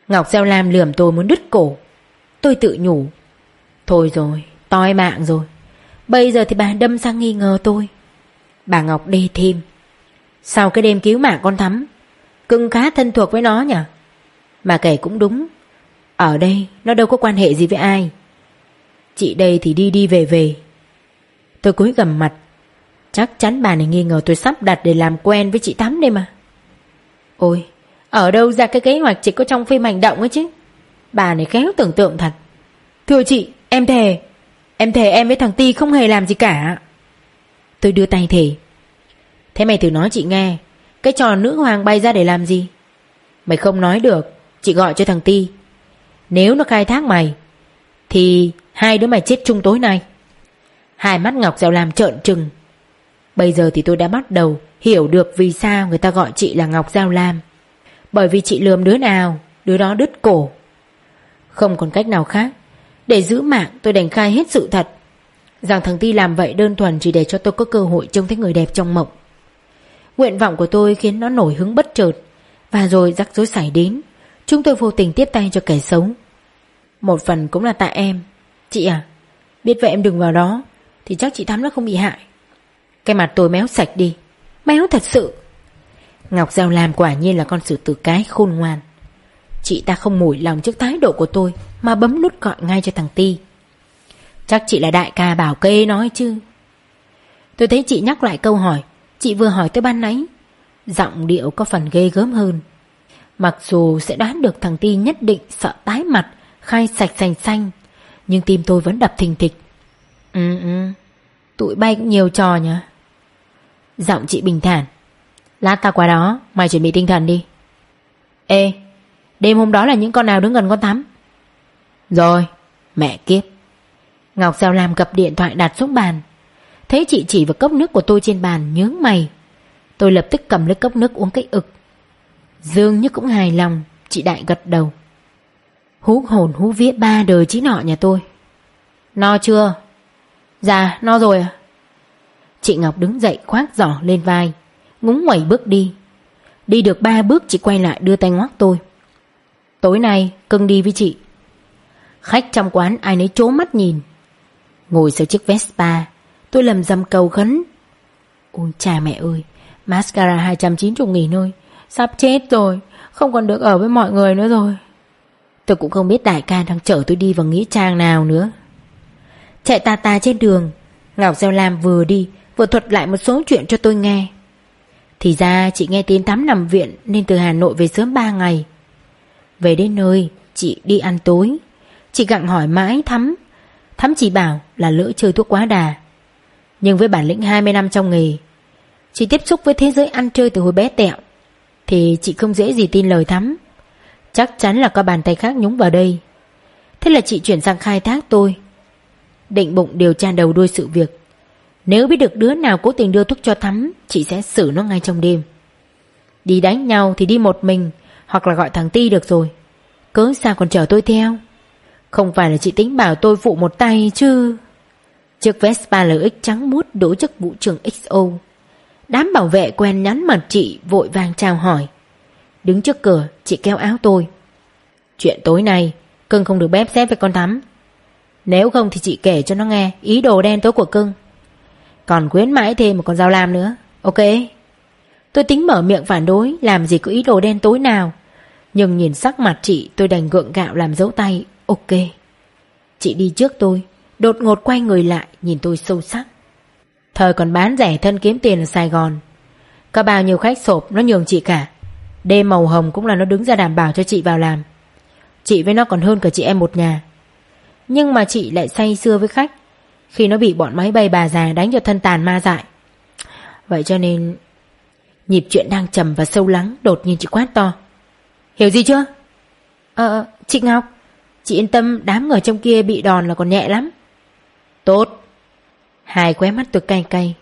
Ngọc Gieo Lam lườm tôi muốn đứt cổ. Tôi tự nhủ Thôi rồi, toi mạng rồi. Bây giờ thì bà đâm sang nghi ngờ tôi. Bà Ngọc đi thêm. Sau cái đêm cứu mạng con Thắm Cưng khá thân thuộc với nó nhỉ? Mà kể cũng đúng. Ở đây nó đâu có quan hệ gì với ai. Chị đây thì đi đi về về. Tôi cúi gầm mặt. Chắc chắn bà này nghi ngờ tôi sắp đặt để làm quen với chị Thắm đây mà. Ôi Ở đâu ra cái kế hoạch chỉ có trong phim hành động ấy chứ? Bà này khéo tưởng tượng thật. Thưa chị em thề Em thề em với thằng Ti không hề làm gì cả. Tôi đưa tay thề. Thế mày thử nói chị nghe, Cái trò nữ hoàng bay ra để làm gì? Mày không nói được, Chị gọi cho thằng Ti. Nếu nó khai thác mày, Thì hai đứa mày chết chung tối nay. Hai mắt Ngọc Dạo làm trợn trừng. Bây giờ thì tôi đã bắt đầu Hiểu được vì sao người ta gọi chị là Ngọc Giao Lam. Bởi vì chị lườm đứa nào, Đứa đó đứt cổ. Không còn cách nào khác để giữ mạng, tôi đành khai hết sự thật. Rằng thằng Ti làm vậy đơn thuần chỉ để cho tôi có cơ hội trông thấy người đẹp trong mộng. Nguyện vọng của tôi khiến nó nổi hứng bất chợt. Và rồi rắc rối xảy đến. Chúng tôi vô tình tiếp tay cho kẻ xấu. Một phần cũng là tại em. Chị à Biết vậy em đừng vào đó, Thì chắc chị Thắm nó không bị hại. Cái mặt tôi méo sạch đi. Méo thật sự. Ngọc Giao làm quả nhiên là con sử tử cái khôn ngoan. Chị ta không mủi lòng trước thái độ của tôi. Mà bấm nút gọi ngay cho thằng Ti Chắc chị là đại ca bảo kê nói chứ Tôi thấy chị nhắc lại câu hỏi Chị vừa hỏi tới ban nãy Giọng điệu có phần ghê gớm hơn Mặc dù sẽ đoán được thằng Ti nhất định sợ tái mặt, khai sạch sành xanh, nhưng tim tôi vẫn đập thình thịch. Ừ ừ, tụi bay cũng nhiều trò nhỉ. Giọng chị bình thản. Lát ta qua đó, mày chuẩn bị tinh thần đi. Ê, đêm hôm đó là những con nào đứng gần con tắm? Rồi, mẹ kiếp. Ngọc Giao Lam gập điện thoại đặt xuống bàn. Thấy chị chỉ vào cốc nước của tôi trên bàn nhướng mày. Tôi lập tức cầm lấy cốc nước uống cái ực. Dương như cũng hài lòng, chị Đại gật đầu. Hú hồn hú vía ba đời chí nọ nhà tôi. No chưa? Dạ, no rồi à? Chị Ngọc đứng dậy khoác giỏ lên vai, ngúng ngoẩy bước đi. Đi được ba bước chị quay lại đưa tay ngoắc tôi. Tối nay cưng đi với chị. Khách trong quán ai nấy trố mắt nhìn. Ngồi sau chiếc Vespa, tôi lầm dầm cầu khấn. Ôi cha mẹ ơi, mascara 290 nghìn thôi, sắp chết rồi, không còn được ở với mọi người nữa rồi. Tôi cũng không biết đại ca đang chở tôi đi vào nghĩa trang nào nữa. Chạy tà tà trên đường, Ngọc Gieo Lam vừa đi, vừa thuật lại một số chuyện cho tôi nghe. Thì ra chị nghe tin tắm nằm viện nên từ Hà Nội về sớm 3 ngày. Về đến nơi, chị đi ăn tối. Chị gặng hỏi mãi Thắm. Thắm chỉ bảo là lỡ chơi thuốc quá đà. Nhưng với bản lĩnh 20 năm trong nghề, chị tiếp xúc với thế giới ăn chơi từ hồi bé tẹo, thì chị không dễ gì tin lời Thắm. Chắc chắn là có bàn tay khác nhúng vào đây. Thế là chị chuyển sang khai thác tôi. Định bụng điều tra đầu đuôi sự việc. Nếu biết được đứa nào cố tình đưa thuốc cho Thắm, chị sẽ xử nó ngay trong đêm. Đi đánh nhau thì đi một mình, hoặc là gọi thằng Ti được rồi. Cớ sao còn chở tôi theo? Không phải là chị tính bảo tôi phụ một tay chứ. Chiếc Vespa LX trắng mút đổ chức vụ trưởng XO. Đám bảo vệ quen nhắn mặt chị vội vàng chào hỏi. Đứng trước cửa, chị kéo áo tôi. Chuyện tối nay, cưng không được bếp xếp với con Thắm. Nếu không thì chị kể cho nó nghe ý đồ đen tối của cưng. Còn quyến mãi thêm một con dao lam nữa Ok Tôi tính mở miệng phản đối Làm gì có ý đồ đen tối nào Nhưng nhìn sắc mặt chị tôi đành gượng gạo làm dấu tay Ok Chị đi trước tôi Đột ngột quay người lại nhìn tôi sâu sắc Thời còn bán rẻ thân kiếm tiền ở Sài Gòn Có bao nhiêu khách sộp nó nhường chị cả Đêm màu hồng cũng là nó đứng ra đảm bảo cho chị vào làm Chị với nó còn hơn cả chị em một nhà Nhưng mà chị lại say xưa với khách khi nó bị bọn máy bay bà già đánh cho thân tàn ma dại. Vậy cho nên nhịp chuyện đang trầm và sâu lắng đột nhiên chị quát to. Hiểu gì chưa? Ờ, ờ chị Ngọc, chị yên tâm đám người trong kia bị đòn là còn nhẹ lắm. Tốt. Hai khóe mắt tôi cay cay.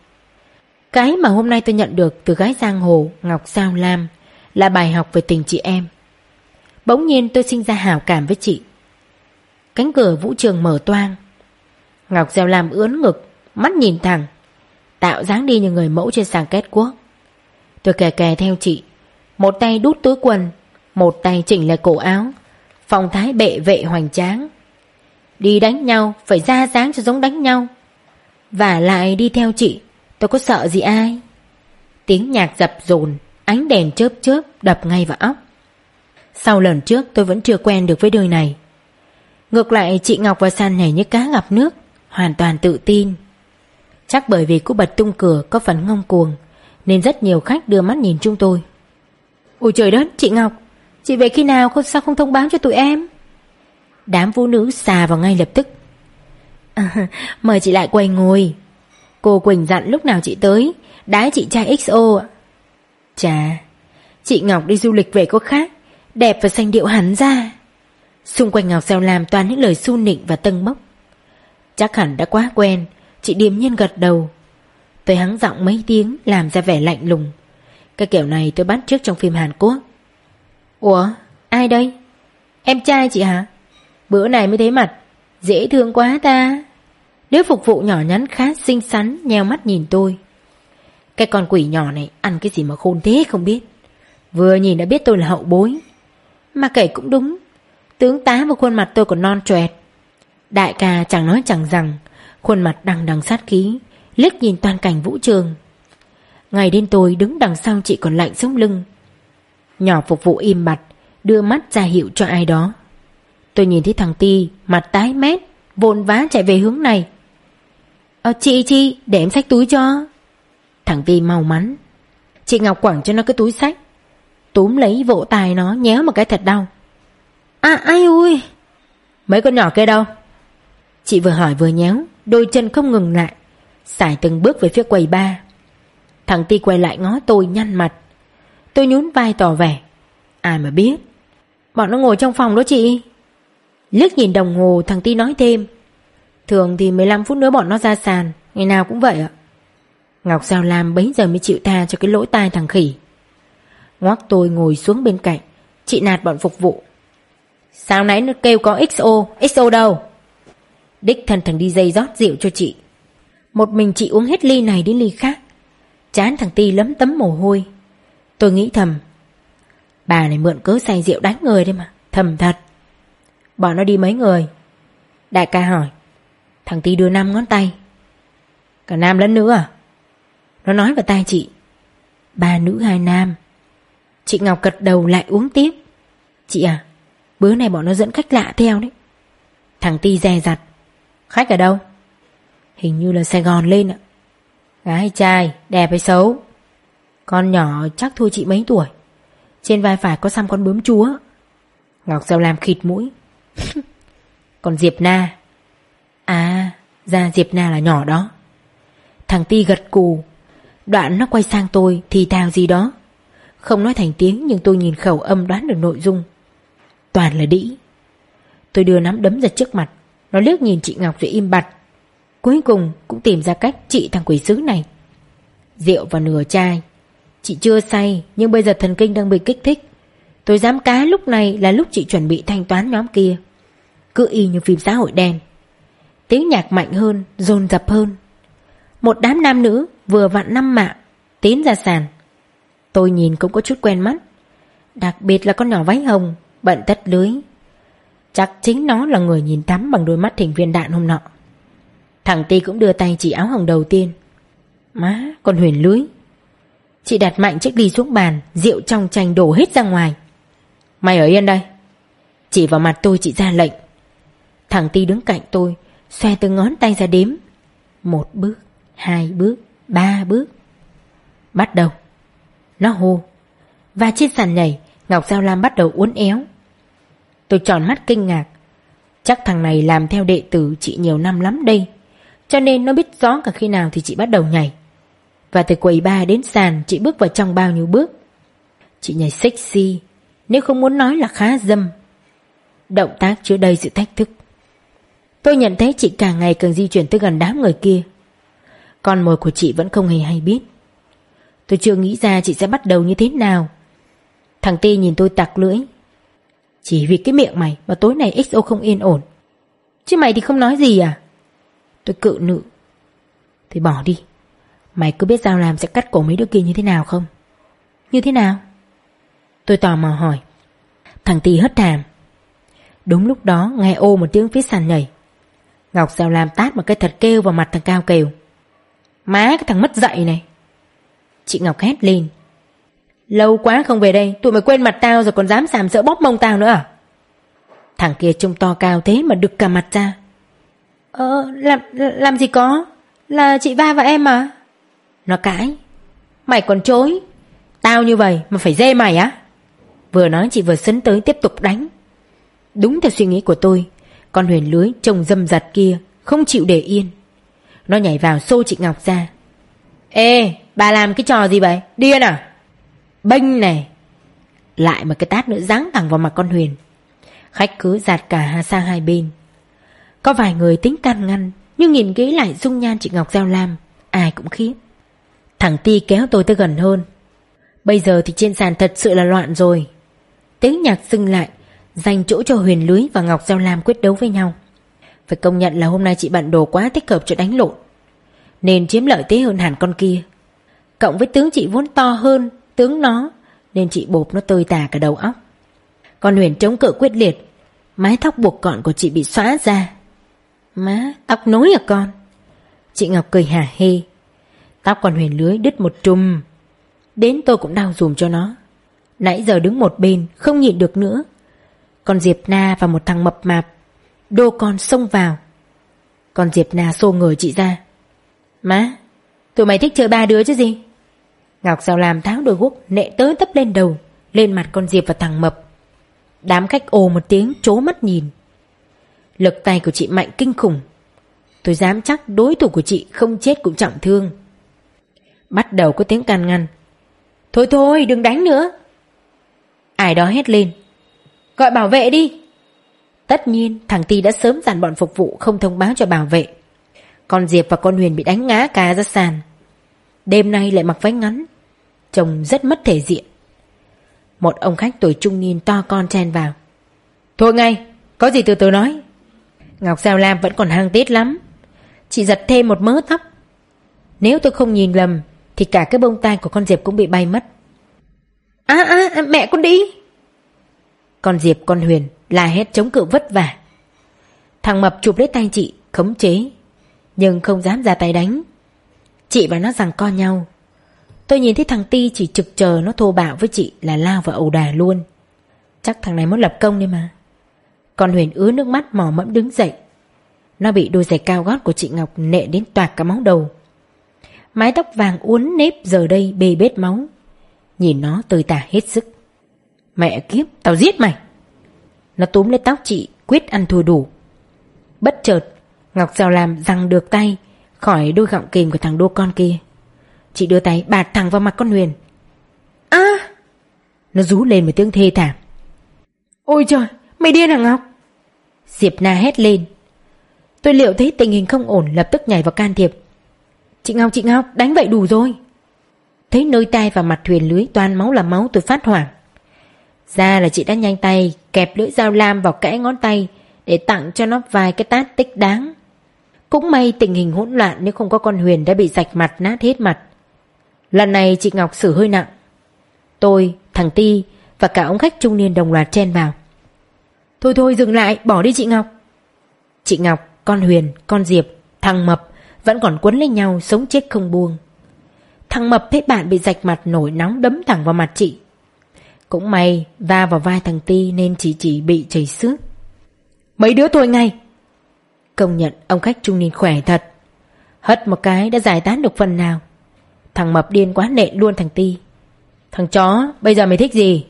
Cái mà hôm nay tôi nhận được từ gái giang hồ Ngọc Sao Lam là bài học về tình chị em. Bỗng nhiên tôi sinh ra hảo cảm với chị. Cánh cửa vũ trường mở toang Ngọc giao Lam ướn ngực, mắt nhìn thẳng, tạo dáng đi như người mẫu trên sàn kết quốc. Tôi kè kè theo chị, một tay đút túi quần, một tay chỉnh lại cổ áo, phong thái bệ vệ hoành tráng. Đi đánh nhau, phải ra dáng cho giống đánh nhau. Và lại đi theo chị, tôi có sợ gì ai? Tiếng nhạc dập dồn, ánh đèn chớp chớp đập ngay vào óc. Sau lần trước tôi vẫn chưa quen được với đời này. Ngược lại chị Ngọc và San nhảy như cá ngập nước hoàn toàn tự tin. Chắc bởi vì cô bật tung cửa có phần ngông cuồng, nên rất nhiều khách đưa mắt nhìn chúng tôi. Ôi trời đất, chị Ngọc, chị về khi nào không sao không thông báo cho tụi em? Đám phụ nữ xà vào ngay lập tức. À, (laughs) mời chị lại quay ngồi. Cô Quỳnh dặn lúc nào chị tới, đái chị trai XO ạ. Chà, chị Ngọc đi du lịch về có khác, đẹp và xanh điệu hẳn ra. Xung quanh Ngọc Xeo làm toàn những lời su nịnh và tân mốc. Chắc hẳn đã quá quen Chị điềm nhiên gật đầu Tôi hắng giọng mấy tiếng làm ra vẻ lạnh lùng Cái kiểu này tôi bắt trước trong phim Hàn Quốc Ủa, ai đây? Em trai chị hả? Bữa này mới thấy mặt, Dễ thương quá ta. Đứa phục vụ nhỏ nhắn khá xinh xắn, Nheo mắt nhìn tôi. Cái con quỷ nhỏ này ăn cái gì mà khôn thế không biết. Vừa nhìn đã biết tôi là hậu bối. Mà kể cũng đúng, Tướng tá vào khuôn mặt tôi còn non choẹt Đại ca chẳng nói chẳng rằng, Khuôn mặt đằng đằng sát khí, liếc nhìn toàn cảnh vũ trường. Ngày đến tôi đứng đằng sau chị còn lạnh sống lưng Nhỏ phục vụ im bặt Đưa mắt ra hiệu cho ai đó. Tôi nhìn thấy thằng Ti Mặt tái mét vồn vã chạy về hướng này. À, chị chị để em xách túi cho. Thằng Ti mau mắn. Chị Ngọc quẳng cho nó cái túi sách Túm lấy vỗ tài nó nhéo một cái thật đau. À ai ui Mấy con nhỏ kia đâu? Chị vừa hỏi vừa nhéo Đôi chân không ngừng lại Xài từng bước về phía quầy ba Thằng Ti quay lại ngó tôi nhăn mặt. Tôi nhún vai tỏ vẻ. Ai mà biết? Bọn nó ngồi trong phòng đó chị. Liếc nhìn đồng hồ, thằng Ti nói thêm. Thường thì 15 phút nữa bọn nó ra sàn, Ngày nào cũng vậy ạ. Ngọc Giao Lam bấy giờ mới chịu tha cho cái lỗi tai thằng khỉ. Ngoác tôi ngồi xuống bên cạnh, Chị nạt bọn phục vụ. Sao nãy nó kêu có XO XO đâu? Đích thân thằng DJ rót rượu cho chị. Một mình chị uống hết ly này đến ly khác. Chán thằng Ti lấm tấm mồ hôi. Tôi nghĩ thầm, Bà này mượn cớ say rượu đánh người đấy mà, Thầm thật. Bọn nó đi mấy người. Đại ca hỏi, Thằng Ti đưa năm ngón tay. Cả nam lẫn nữ à? Nó nói vào tai chị, Ba nữ hai nam. Chị Ngọc gật đầu lại uống tiếp. Chị à Bữa này bọn nó dẫn khách lạ theo đấy. Thằng Ti dè dặt, Khách ở đâu? Hình như là Sài Gòn lên ạ. Gái trai, đẹp hay xấu? Con nhỏ chắc thua chị mấy tuổi? Trên vai phải có xăm con bướm chúa. Ngọc Giao làm khịt mũi. (laughs) Còn Diệp Na. À ra Diệp Na là nhỏ đó. Thằng Ti gật cù. Đoạn nó quay sang tôi thì thào gì đó. Không nói thành tiếng nhưng tôi nhìn khẩu âm đoán được nội dung. Toàn là đĩ. Tôi đưa nắm đấm ra trước mặt. Nó liếc nhìn chị Ngọc rồi im bặt. Cuối cùng cũng tìm ra cách trị thằng quỷ sứ này. Rượu và nửa chai. Chị chưa say, Nhưng bây giờ thần kinh đang bị kích thích. Tôi dám cá lúc này là lúc chị chuẩn bị thanh toán nhóm kia. Cứ y như phim xã hội đen. Tiếng nhạc mạnh hơn, dồn dập hơn. Một đám nam nữ Vừa vặn năm mạng, Tiến ra sàn. Tôi nhìn cũng có chút quen mắt. Đặc biệt là con nhỏ váy hồng, Bận tất lưới. Chắc chính nó là người nhìn tắm bằng đôi mắt thỉnh viên đạn hôm nọ. Thằng Ti cũng đưa tay chỉ áo hồng đầu tiên. Má, con huyền lưới. Chị đặt mạnh chiếc ly xuống bàn Rượu trong chanh đổ hết ra ngoài. Mày ở yên đây. Chỉ vào mặt tôi chị ra lệnh. Thằng Ti đứng cạnh tôi Xoe từng ngón tay ra đếm. Một bước, hai bước, ba bước. Bắt đầu. Nó hô. Và trên sàn nhảy Ngọc Giao Lam bắt đầu uốn éo. Tôi tròn mắt kinh ngạc. Chắc thằng này làm theo đệ tử chị nhiều năm lắm đây. Cho nên nó biết rõ cả khi nào thì chị bắt đầu nhảy. Và từ quầy ba đến sàn, chị bước vào trong bao nhiêu bước. Chị nhảy sexy, Nếu không muốn nói là khá dâm. Động tác chứa đầy sự thách thức. Tôi nhận thấy chị càng ngày càng di chuyển tới gần đám người kia. Con mồi của chị vẫn không hề hay biết. Tôi chưa nghĩ ra chị sẽ bắt đầu như thế nào. Thằng Ti nhìn tôi tặc lưỡi. Chỉ vì cái miệng mày mà tối nay XO không yên ổn. Chứ mày thì không nói gì à? Tôi cự nự Thì bỏ đi. Mày cứ biết Giao làm sẽ cắt cổ mấy đứa kia như thế nào không? Như thế nào? Tôi tò mò hỏi. Thằng tì hất hàm. Đúng lúc đó nghe ô một tiếng phía sàn nhảy. Ngọc Giao làm tát một cái thật kêu vào mặt thằng Cao kiều. Má cái thằng mất dạy này. Chị Ngọc hét lên. Lâu quá không về đây Tụi mày quên mặt tao rồi còn dám sàm sỡ bóp mông tao nữa à? Thằng kia trông to cao thế mà đực cả mặt ra. Ờ làm, làm gì có? Là chị ba và em mà. Nó cãi. Mày còn chối. Tao như vậy mà phải dê mày á. Vừa nói, chị vừa sấn tới tiếp tục đánh. Đúng theo suy nghĩ của tôi, Con huyền lưới trông dâm giật kia Không chịu để yên. Nó nhảy vào xô chị Ngọc ra. Ê, bà làm cái trò gì vậy? Điên à? Bênh này. Lại một cái tát nữa giáng thẳng vào mặt con Huyền. Khách cứ giạt cả sang hai bên. Có vài người tính can ngăn, Nhưng nhìn kỹ lại dung nhan chị Ngọc Giao Lam, Ai cũng khiếp. Thằng Ti kéo tôi tới gần hơn. Bây giờ thì trên sàn thật sự là loạn rồi. Tiếng nhạc dừng lại Dành chỗ cho Huyền Lưới và Ngọc Giao Lam quyết đấu với nhau. Phải công nhận là hôm nay chị bạn đồ quá thích hợp cho đánh lộn Nên chiếm lợi thế hơn hẳn con kia. Cộng với tướng chị vốn to hơn tướng nó Nên chị bộp nó tơi tà cả đầu óc. Còn Huyền chống cự quyết liệt Mái tóc buộc gọn của chị bị xóa ra. Má, tóc nối à con? Chị Ngọc cười hả hê. Tóc còn Huyền lưới đứt một trùm Đến tôi cũng đau dùm cho nó Nãy giờ đứng một bên, Không nhịn được nữa Còn Diệp Na và một thằng mập mạp, Đô con xông vào Còn Diệp Na xô người chị ra Má, Tụi mày thích chơi ba đứa chứ gì Ngọc Giao làm tháo đôi guốc nệ tới tấp lên đầu, lên mặt con Diệp và thằng Mập. Đám khách ồ một tiếng, trố mắt nhìn. Lực tay của chị mạnh kinh khủng. Tôi dám chắc đối thủ của chị không chết cũng trọng thương. Bắt đầu có tiếng can ngăn. Thôi thôi đừng đánh nữa. Ai đó hét lên. Gọi bảo vệ đi. Tất nhiên thằng Ti đã sớm dàn bọn phục vụ không thông báo cho bảo vệ. Con Diệp và con Huyền bị đánh ngã cả ra sàn. Đêm nay lại mặc váy ngắn. Trông rất mất thể diện. Một ông khách tuổi trung niên to con chen vào. Thôi ngay, có gì từ từ nói. Ngọc giao Lam vẫn còn hang tết lắm. Chị giật thêm một mớ tóc. Nếu tôi không nhìn lầm thì cả cái bông tai của con Diệp cũng bị bay mất. À à, mẹ con đi. Con Diệp con Huyền la hét chống cự vất vả. Thằng Mập chụp lấy tay chị, khống chế, nhưng không dám ra tay đánh. Chị và nó rằng co nhau. Tôi nhìn thấy thằng Ti chỉ trực chờ nó thô bạo với chị là lao vào ẩu đà luôn. Chắc thằng này muốn lập công đi mà. Con Huyền ứa nước mắt mò mẫm đứng dậy. Nó bị đôi giày cao gót của chị Ngọc nệ đến toạc cả máu đầu. Mái tóc vàng uốn nếp giờ đây bê bết máu. Nhìn nó tơi tả hết sức. Mẹ kiếp, tao giết mày. Nó túm lấy tóc chị, quyết ăn thua đủ. Bất chợt, Ngọc Giao làm răng được tay khỏi đôi gọng kìm của thằng đô con kia. Chị đưa tay bạt thẳng vào mặt con Huyền. À! Nó rú lên một tiếng thê thảm. Ôi trời, mày điên hả Ngọc? Diệp Na hét lên. Tôi liệu thấy tình hình không ổn lập tức nhảy vào can thiệp. Chị Ngọc, chị Ngọc, đánh vậy đủ rồi. Thấy nơi tay và mặt thuyền lưới toàn máu là máu tôi phát hoảng. Ra là chị đã nhanh tay kẹp lưỡi dao lam vào kẽ ngón tay để tặng cho nó vài cái tát tích đáng. Cũng may tình hình hỗn loạn nếu không có con Huyền đã bị rạch mặt nát hết mặt. Lần này chị Ngọc xử hơi nặng. Tôi, thằng Ti và cả ông khách trung niên đồng loạt chen vào. Thôi thôi dừng lại, bỏ đi chị Ngọc. Chị Ngọc, con Huyền, con Diệp, thằng Mập vẫn còn quấn lấy nhau sống chết không buông. Thằng Mập thấy bạn bị rạch mặt nổi nóng đấm thẳng vào mặt chị. Cũng may va vào vai thằng Ti nên chị chỉ bị chảy xước. Mấy đứa thôi ngay. Công nhận ông khách trung niên khỏe thật. Hất một cái đã giải tán được phần nào. Thằng Mập điên quá nện luôn thằng Ti. Thằng chó, bây giờ mày thích gì?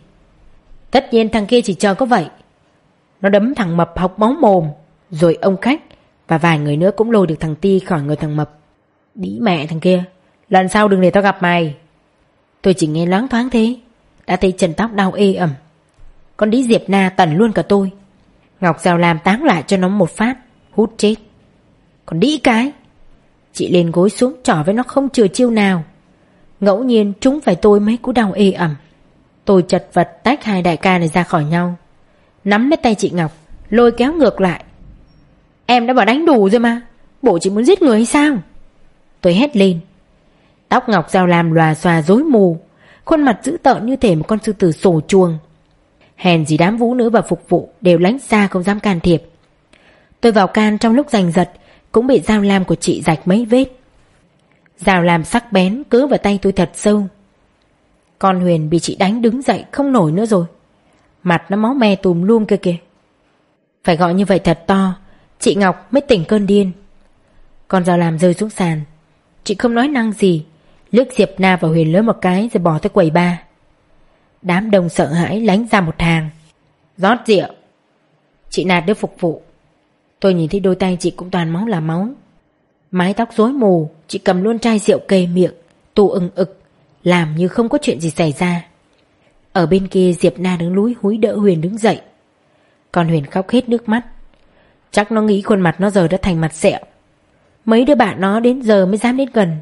Tất nhiên thằng kia chỉ chờ có vậy. Nó đấm thằng Mập học máu mồm. Rồi ông khách và vài người nữa cũng lôi được thằng Ti khỏi người thằng Mập. Đĩ mẹ thằng kia. Lần sau đừng để tao gặp mày. Tôi chỉ nghe loáng thoáng thế. Đã thấy chân tóc đau ê ẩm Con đĩ Diệp Na tần luôn cả tôi Ngọc Giao làm táng lại cho nó một phát, Hút chết Còn đĩ cái, Chị lên gối xuống trỏ với nó không chừa chiêu nào Ngẫu nhiên chúng phải tôi mấy cú đau ê ẩm Tôi chật vật tách hai đại ca này ra khỏi nhau Nắm lấy tay chị Ngọc, Lôi kéo ngược lại Em đã bảo đánh đủ rồi mà. Bộ chị muốn giết người hay sao? Tôi hét lên. Tóc Ngọc Giao làm lòa xòa rối mù, Khuôn mặt dữ tợn như thể một con sư tử sổ chuồng. Hèn gì đám vũ nữ và phục vụ Đều lánh xa không dám can thiệp. Tôi vào can trong lúc giành giật, Cũng bị dao lam của chị rạch mấy vết. Dao lam sắc bén cứ vào tay tôi thật sâu. Con Huyền bị chị đánh đứng dậy không nổi nữa rồi. Mặt nó máu me tùm lum kia kìa. Phải gọi như vậy thật to Chị Ngọc mới tỉnh cơn điên Con dao làm rơi xuống sàn Chị không nói năng gì Liếc Diệp Na và Huyền lớn một cái rồi bỏ tới quầy ba. Đám đông sợ hãi lánh ra một hàng. rót rượu. Chị nạt đứa phục vụ. Tôi nhìn thấy đôi tay chị cũng toàn máu là máu. Mái tóc rối mù, chị cầm luôn chai rượu kề miệng, tù ưng ực, làm như không có chuyện gì xảy ra. Ở bên kia Diệp Na đứng lúi húi đỡ Huyền đứng dậy. Còn Huyền khóc hết nước mắt. Chắc nó nghĩ khuôn mặt nó giờ đã thành mặt sẹo. Mấy đứa bạn nó đến giờ mới dám đến gần.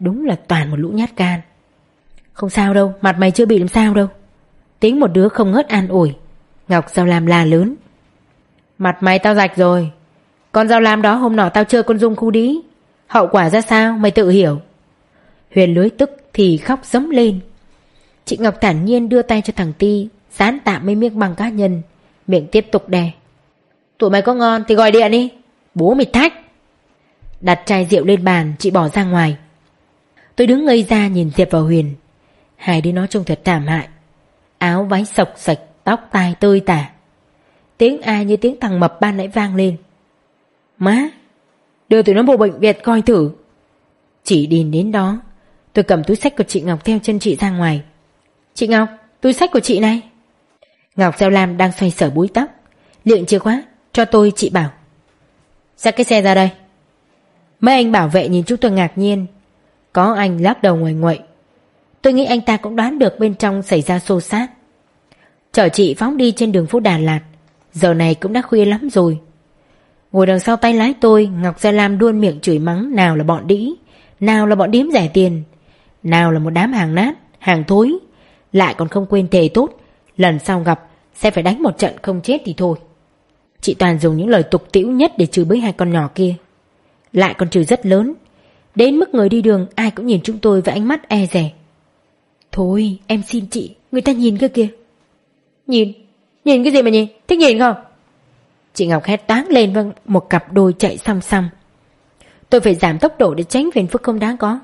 Đúng là toàn một lũ nhát gan. Không sao đâu, Mặt mày chưa bị làm sao đâu. Tính một đứa không ngớt an ủi. Ngọc Giao Lam la lớn. Mặt mày tao rạch rồi. Con Giao Lam đó hôm nọ tao chơi con Dung khu đí Hậu quả ra sao, mày tự hiểu. Huyền lưới tức thì khóc dấm lên. Chị Ngọc thản nhiên đưa tay cho thằng Ti Dán tạm mấy miếng bằng cá nhân. Miệng tiếp tục đè. Tụi mày có ngon thì gọi điện đi. Bố mày thách. Đặt chai rượu lên bàn, Chị bỏ ra ngoài. Tôi đứng ngây ra nhìn Diệp và Huyền. Hai đứa nó trông thật thảm hại. Áo váy sọc sạch, Tóc tai tơi tả. Tiếng ai như tiếng thằng mập ban nãy vang lên. Má, Đưa tụi nó vào bệnh viện coi thử. Chỉ đi đến đó, Tôi cầm túi sách của chị Ngọc theo chân chị ra ngoài. Chị Ngọc, túi sách của chị này. Ngọc Giao Lam đang xoay sở búi tóc. Liện chìa khóa. Cho tôi chị bảo. Xách cái xe ra đây. Mấy anh bảo vệ nhìn chúng tôi ngạc nhiên. Có anh lắc đầu ngoài ngoậy Tôi nghĩ anh ta cũng đoán được bên trong xảy ra xô xát. Chở chị phóng đi trên đường phố Đà Lạt. Giờ này cũng đã khuya lắm rồi. Ngồi đằng sau tay lái tôi Ngọc Gia Lam đuôn miệng chửi mắng Nào là bọn đĩ Nào là bọn điếm rẻ tiền Nào là một đám hàng nát, hàng thối. Lại còn không quên thề tốt Lần sau gặp sẽ phải đánh một trận không chết thì thôi. Chị Toàn dùng những lời tục tĩu nhất Để chửi bới hai con nhỏ kia. Lại còn chửi rất lớn. Đến mức người đi đường, ai cũng nhìn chúng tôi với ánh mắt e rẻ Thôi, em xin chị, Người ta nhìn cơ kìa. Nhìn? Nhìn cái gì mà nhìn? Thích nhìn không? Chị Ngọc hét toáng lên với một cặp đôi chạy song song Tôi phải giảm tốc độ để tránh phiền phức không đáng có.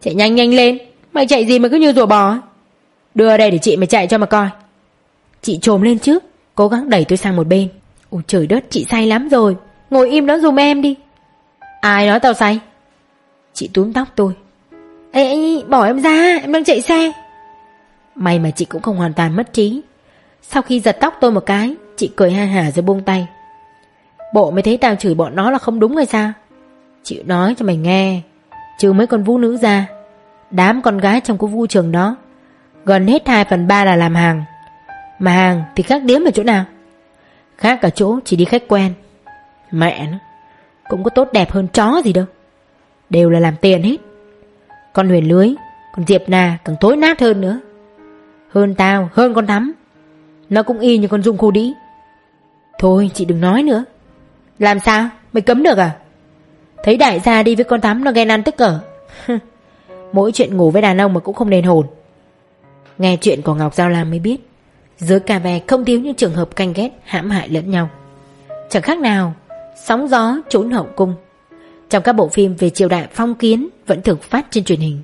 Chạy nhanh nhanh lên. Mày chạy gì mà cứ như rùa bò Đưa đây để chị mày chạy cho mà coi. Chị trồm lên trước, Cố gắng đẩy tôi sang một bên. Ôi trời đất chị say lắm rồi. Ngồi im đó dùm em đi. Ai nói tao say? Chị túm tóc tôi. Ê, ê bỏ em ra em đang chạy xe. May mà chị cũng không hoàn toàn mất trí. Sau khi giật tóc tôi một cái Chị cười ha hả rồi buông tay. Bộ mới thấy tao chửi bọn nó là không đúng rồi sao? Chị nói cho mày nghe Trừ mấy con vũ nữ ra Đám con gái trong cái vũ trường đó Gần hết 2 phần 3 là làm hàng. Mà hàng thì khác điếm ở chỗ nào? Khác cả chỗ, chỉ đi khách quen. Mẹ nó, Cũng có tốt đẹp hơn chó gì đâu. Đều là làm tiền hết. Con huyền lưới, con Diệp nà càng tối nát hơn nữa. Hơn tao, hơn con thắm. Nó cũng y như con dung khô đĩ. Thôi, chị đừng nói nữa. Làm sao? Mày cấm được à? Thấy đại gia đi với con thắm nó ghen ăn tức cỡ (laughs) Mỗi chuyện ngủ với đàn ông mà cũng không nên hồn. Nghe chuyện của Ngọc Giao Lam mới biết giữa cà bè không thiếu những trường hợp canh ghét, hãm hại lẫn nhau. Chẳng khác nào, Sóng gió trốn hậu cung. Trong các bộ phim về triều đại phong kiến Vẫn thường phát trên truyền hình.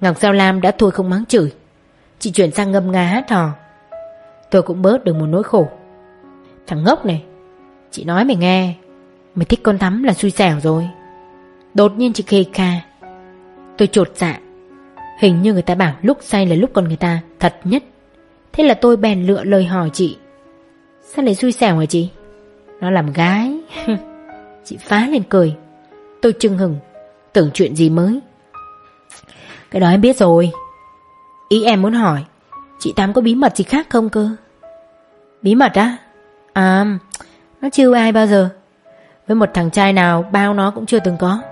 Ngọc Giao Lam đã thôi không mắng chửi. Chị chuyển sang ngâm nga hát hò. Tôi cũng bớt được một nỗi khổ. Thằng ngốc này, Chị nói mày nghe, Mày thích con thắm là xui xẻo rồi. Đột nhiên chị khê ca Tôi trột dạ. Hình như người ta bảo lúc say là lúc con người ta Thật nhất. Thế là tôi bèn lựa lời hỏi chị. Sao lại xui xẻo hả chị? Nó làm gái. (laughs) Chị phá lên cười. Tôi chưng hừng Tưởng chuyện gì mới. Cái đó em biết rồi. Ý em muốn hỏi, Chị Tám có bí mật gì khác không cơ? Bí mật á? À Nó chưa ai bao giờ. Với một thằng trai nào, bao nó cũng chưa từng có.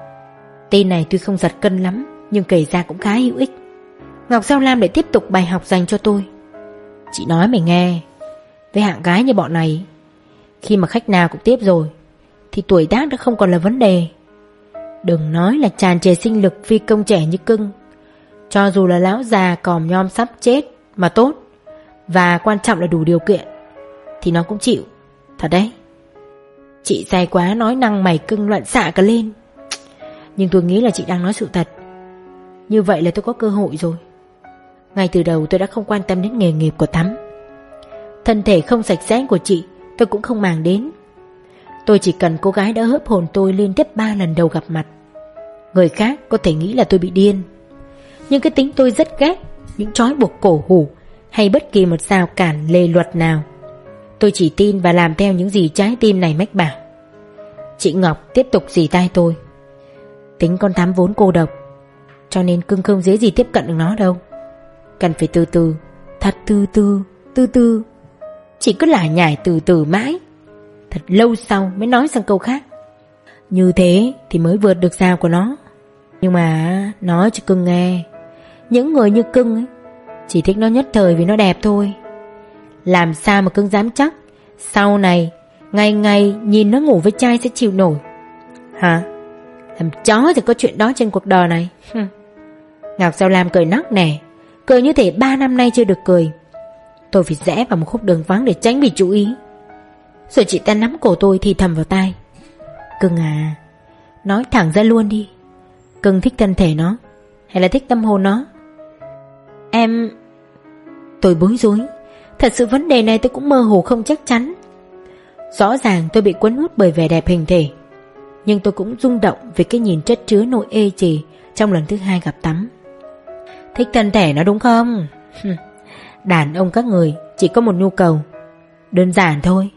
Tin này tuy không giật cân lắm, Nhưng kể ra cũng khá hữu ích. Ngọc Giao Lam để tiếp tục bài học dành cho tôi. Chị nói mày nghe. Với hạng gái như bọn này, Khi mà khách nào cũng tiếp rồi, Thì tuổi tác đã không còn là vấn đề. Đừng nói là tràn trề sinh lực phi công trẻ như cưng. Cho dù là lão già còm nhom sắp chết Mà tốt, Và quan trọng là đủ điều kiện, Thì nó cũng chịu. Thật đấy. Chị say quá nói năng mày cưng loạn xạ cả lên. Nhưng tôi nghĩ là chị đang nói sự thật. Như vậy là tôi có cơ hội rồi ngay từ đầu tôi đã không quan tâm đến nghề nghiệp của Tắm Thân thể không sạch sẽ của chị, Tôi cũng không màng đến. Tôi chỉ cần cô gái đã hớp hồn tôi liên tiếp ba lần đầu gặp mặt. Người khác có thể nghĩ là tôi bị điên. Nhưng cái tính tôi rất ghét, Những trói buộc cổ hủ Hay bất kỳ một rào cản lề luật nào. Tôi chỉ tin và làm theo những gì trái tim này mách bảo. Chị Ngọc tiếp tục dì tai tôi. Tính con tám vốn cô độc, Cho nên cưng không dễ gì tiếp cận được nó đâu. Cần phải từ từ. Thật từ từ Từ từ. Chỉ cứ lải nhải từ từ mãi. Thật lâu sau mới nói sang câu khác. Như thế thì mới vượt được dao của nó. Nhưng mà Nói cho cưng nghe. Những người như cưng ấy, Chỉ thích nó nhất thời vì nó đẹp thôi. Làm sao mà cưng dám chắc? Sau này, Ngày ngày nhìn nó ngủ với trai sẽ chịu nổi. Hả? Làm chó thì có chuyện đó trên cuộc đời này. Ngọc Giao Lam cười nắc nè? Cười như thể ba năm nay chưa được cười. Tôi phải rẽ vào một khúc đường vắng để tránh bị chú ý. Rồi chị ta nắm cổ tôi thì thầm vào tai. Cưng à Nói thẳng ra luôn đi. Cưng thích thân thể nó, Hay là thích tâm hồn nó? Em, Tôi bối rối. Thật sự vấn đề này tôi cũng mơ hồ không chắc chắn. Rõ ràng tôi bị cuốn hút bởi vẻ đẹp hình thể. Nhưng tôi cũng rung động Về cái nhìn chất chứa nội ê chề Trong lần thứ hai gặp tắm. Thích thân thể nó đúng không? Đàn ông các người chỉ có một nhu cầu, Đơn giản thôi.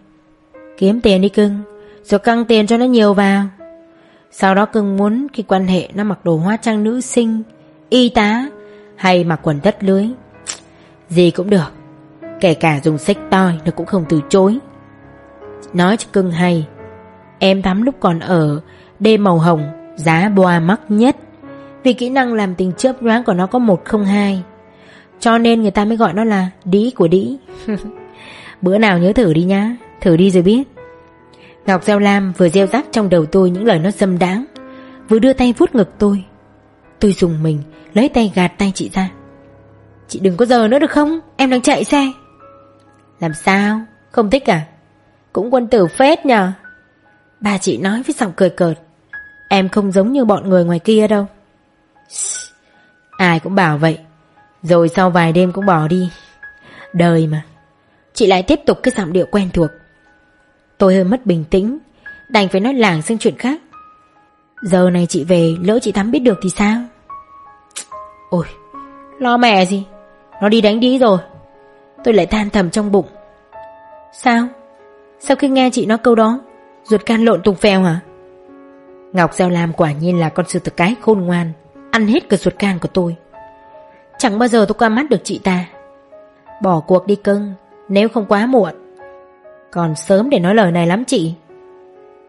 Kiếm tiền đi cưng, Rồi căng tiền cho nó nhiều vào. Sau đó cưng muốn khi quan hệ Nó mặc đồ hóa trang nữ sinh, Y tá Hay mặc quần tất lưới, Gì cũng được. Kể cả dùng sách toi Nó cũng không từ chối. Nói cho cưng hay, Em thắm lúc còn ở, Đêm màu hồng, Giá boa mắc nhất. Vì kỹ năng làm tình chớp nhoáng của nó có 102 Cho nên người ta mới gọi nó là Đĩ của đĩ. (laughs) Bữa nào nhớ thử đi nhá, Thử đi rồi biết. Ngọc Gieo Lam vừa gieo rắc trong đầu tôi những lời nó dâm đáng, Vừa đưa tay vuốt ngực tôi. Tôi dùng mình, Lấy tay gạt tay chị ra. Chị đừng có giờ nữa được không? Em đang chạy xe. Làm sao? Không thích à? Cũng quân tử phết nhờ. Bà chị nói với giọng cười cợt. Em không giống như bọn người ngoài kia đâu. Ai cũng bảo vậy. Rồi sau vài đêm cũng bỏ đi. Đời mà. Chị lại tiếp tục cái giọng điệu quen thuộc. Tôi hơi mất bình tĩnh. Đành phải nói làng sang chuyện khác. Giờ này chị về, Lỡ chị Thắm biết được thì sao? Ôi, Lo mẹ gì? Nó đi đánh đi rồi. Tôi lại than thầm trong bụng. Sao? Sau khi nghe chị nói câu đó, Ruột can lộn tung phèo hả? Ngọc Giao Lam quả nhiên là con sư tử cái khôn ngoan. Ăn hết cả ruột can của tôi. Chẳng bao giờ tôi qua mắt được chị ta. Bỏ cuộc đi cưng, Nếu không quá muộn. Còn sớm để nói lời này lắm chị.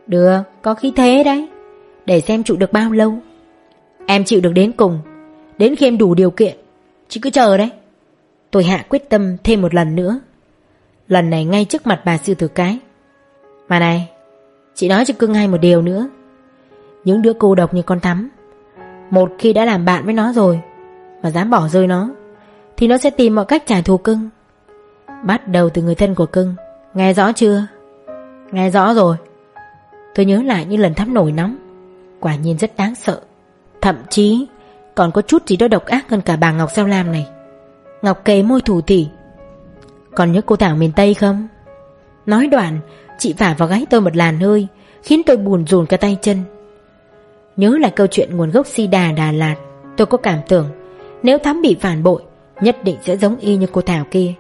Được, có khí thế đấy. Để xem trụ được bao lâu. Em chịu được đến cùng. Đến khi em đủ điều kiện, Chị cứ chờ đấy. Tôi hạ quyết tâm thêm một lần nữa. Lần này ngay trước mặt bà sư tử cái. Mà này, Chị nói cho cưng hay một điều nữa. Những đứa cô độc như con Thắm một khi đã làm bạn với nó rồi Mà dám bỏ rơi nó, Thì nó sẽ tìm mọi cách trả thù cưng. Bắt đầu từ người thân của cưng. Nghe rõ chưa? Nghe rõ rồi. Tôi nhớ lại những lần thắp nổi nóng. Quả nhiên rất đáng sợ. Thậm chí còn có chút gì đó độc ác hơn cả bà Ngọc Sao Lam này. Ngọc kề môi thủ tỉ Còn nhớ cô Thảo miền Tây không? Nói đoạn, Chị vả vào gáy tôi một làn hơi, Khiến tôi buồn rùn cả tay chân. Nhớ lại câu chuyện nguồn gốc si đà Đà Lạt. Tôi có cảm tưởng Nếu Thắm bị phản bội Nhất định sẽ giống y như cô Thảo kia.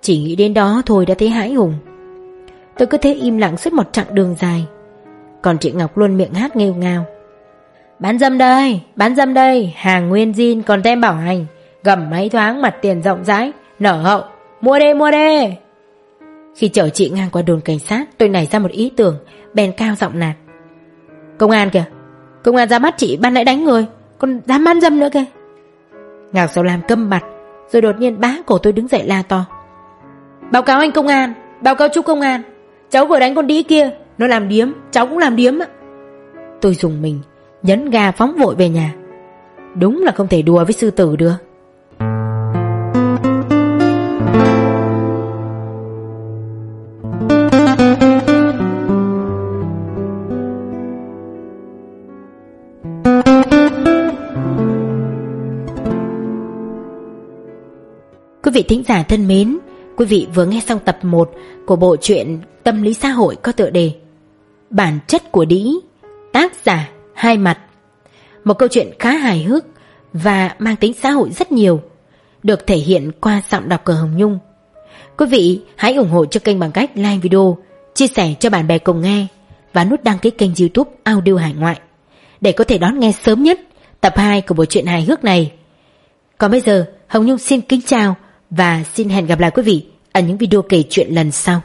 Chỉ nghĩ đến đó thôi đã thấy hãi hùng. Tôi cứ thế im lặng suốt một chặng đường dài. Còn chị Ngọc luôn miệng hát nghêu ngao. Bán dâm đây, bán dâm đây Hàng nguyên zin còn tem bảo hành. Gầm máy thoáng mặt tiền rộng rãi Nở hậu, mua đê mua đê. Khi chở chị ngang qua đồn cảnh sát Tôi nảy ra một ý tưởng Bèn cao giọng nạt. Công an kìa Công an ra bắt chị ban nãy đánh người. Còn dám bán dâm nữa kìa. Ngọc Sầu làm câm mặt Rồi đột nhiên bá cổ tôi đứng dậy la to. Báo cáo anh công an Báo cáo chú công an. Cháu vừa đánh con đĩ kia Nó làm điếm Cháu cũng làm điếm Tôi dùng mình Nhấn ga phóng vội về nhà. Đúng là không thể đùa với sư tử được vị thính giả thân mến, quý vị vừa nghe xong tập 1 của bộ truyện Tâm lý xã hội có tựa đề Bản chất của đĩ, tác giả hai mặt. Một câu chuyện khá hài hước và mang tính xã hội rất nhiều, được thể hiện qua giọng đọc của Hồng Nhung. Quý vị hãy ủng hộ cho kênh bằng cách like video, chia sẻ cho bạn bè cùng nghe và nút đăng ký kênh youtube Audio Hải Ngoại để có thể đón nghe sớm nhất tập 2 của bộ truyện hài hước này. Còn bây giờ, Hồng Nhung xin kính chào và xin hẹn gặp lại quý vị ở những video kể chuyện lần sau.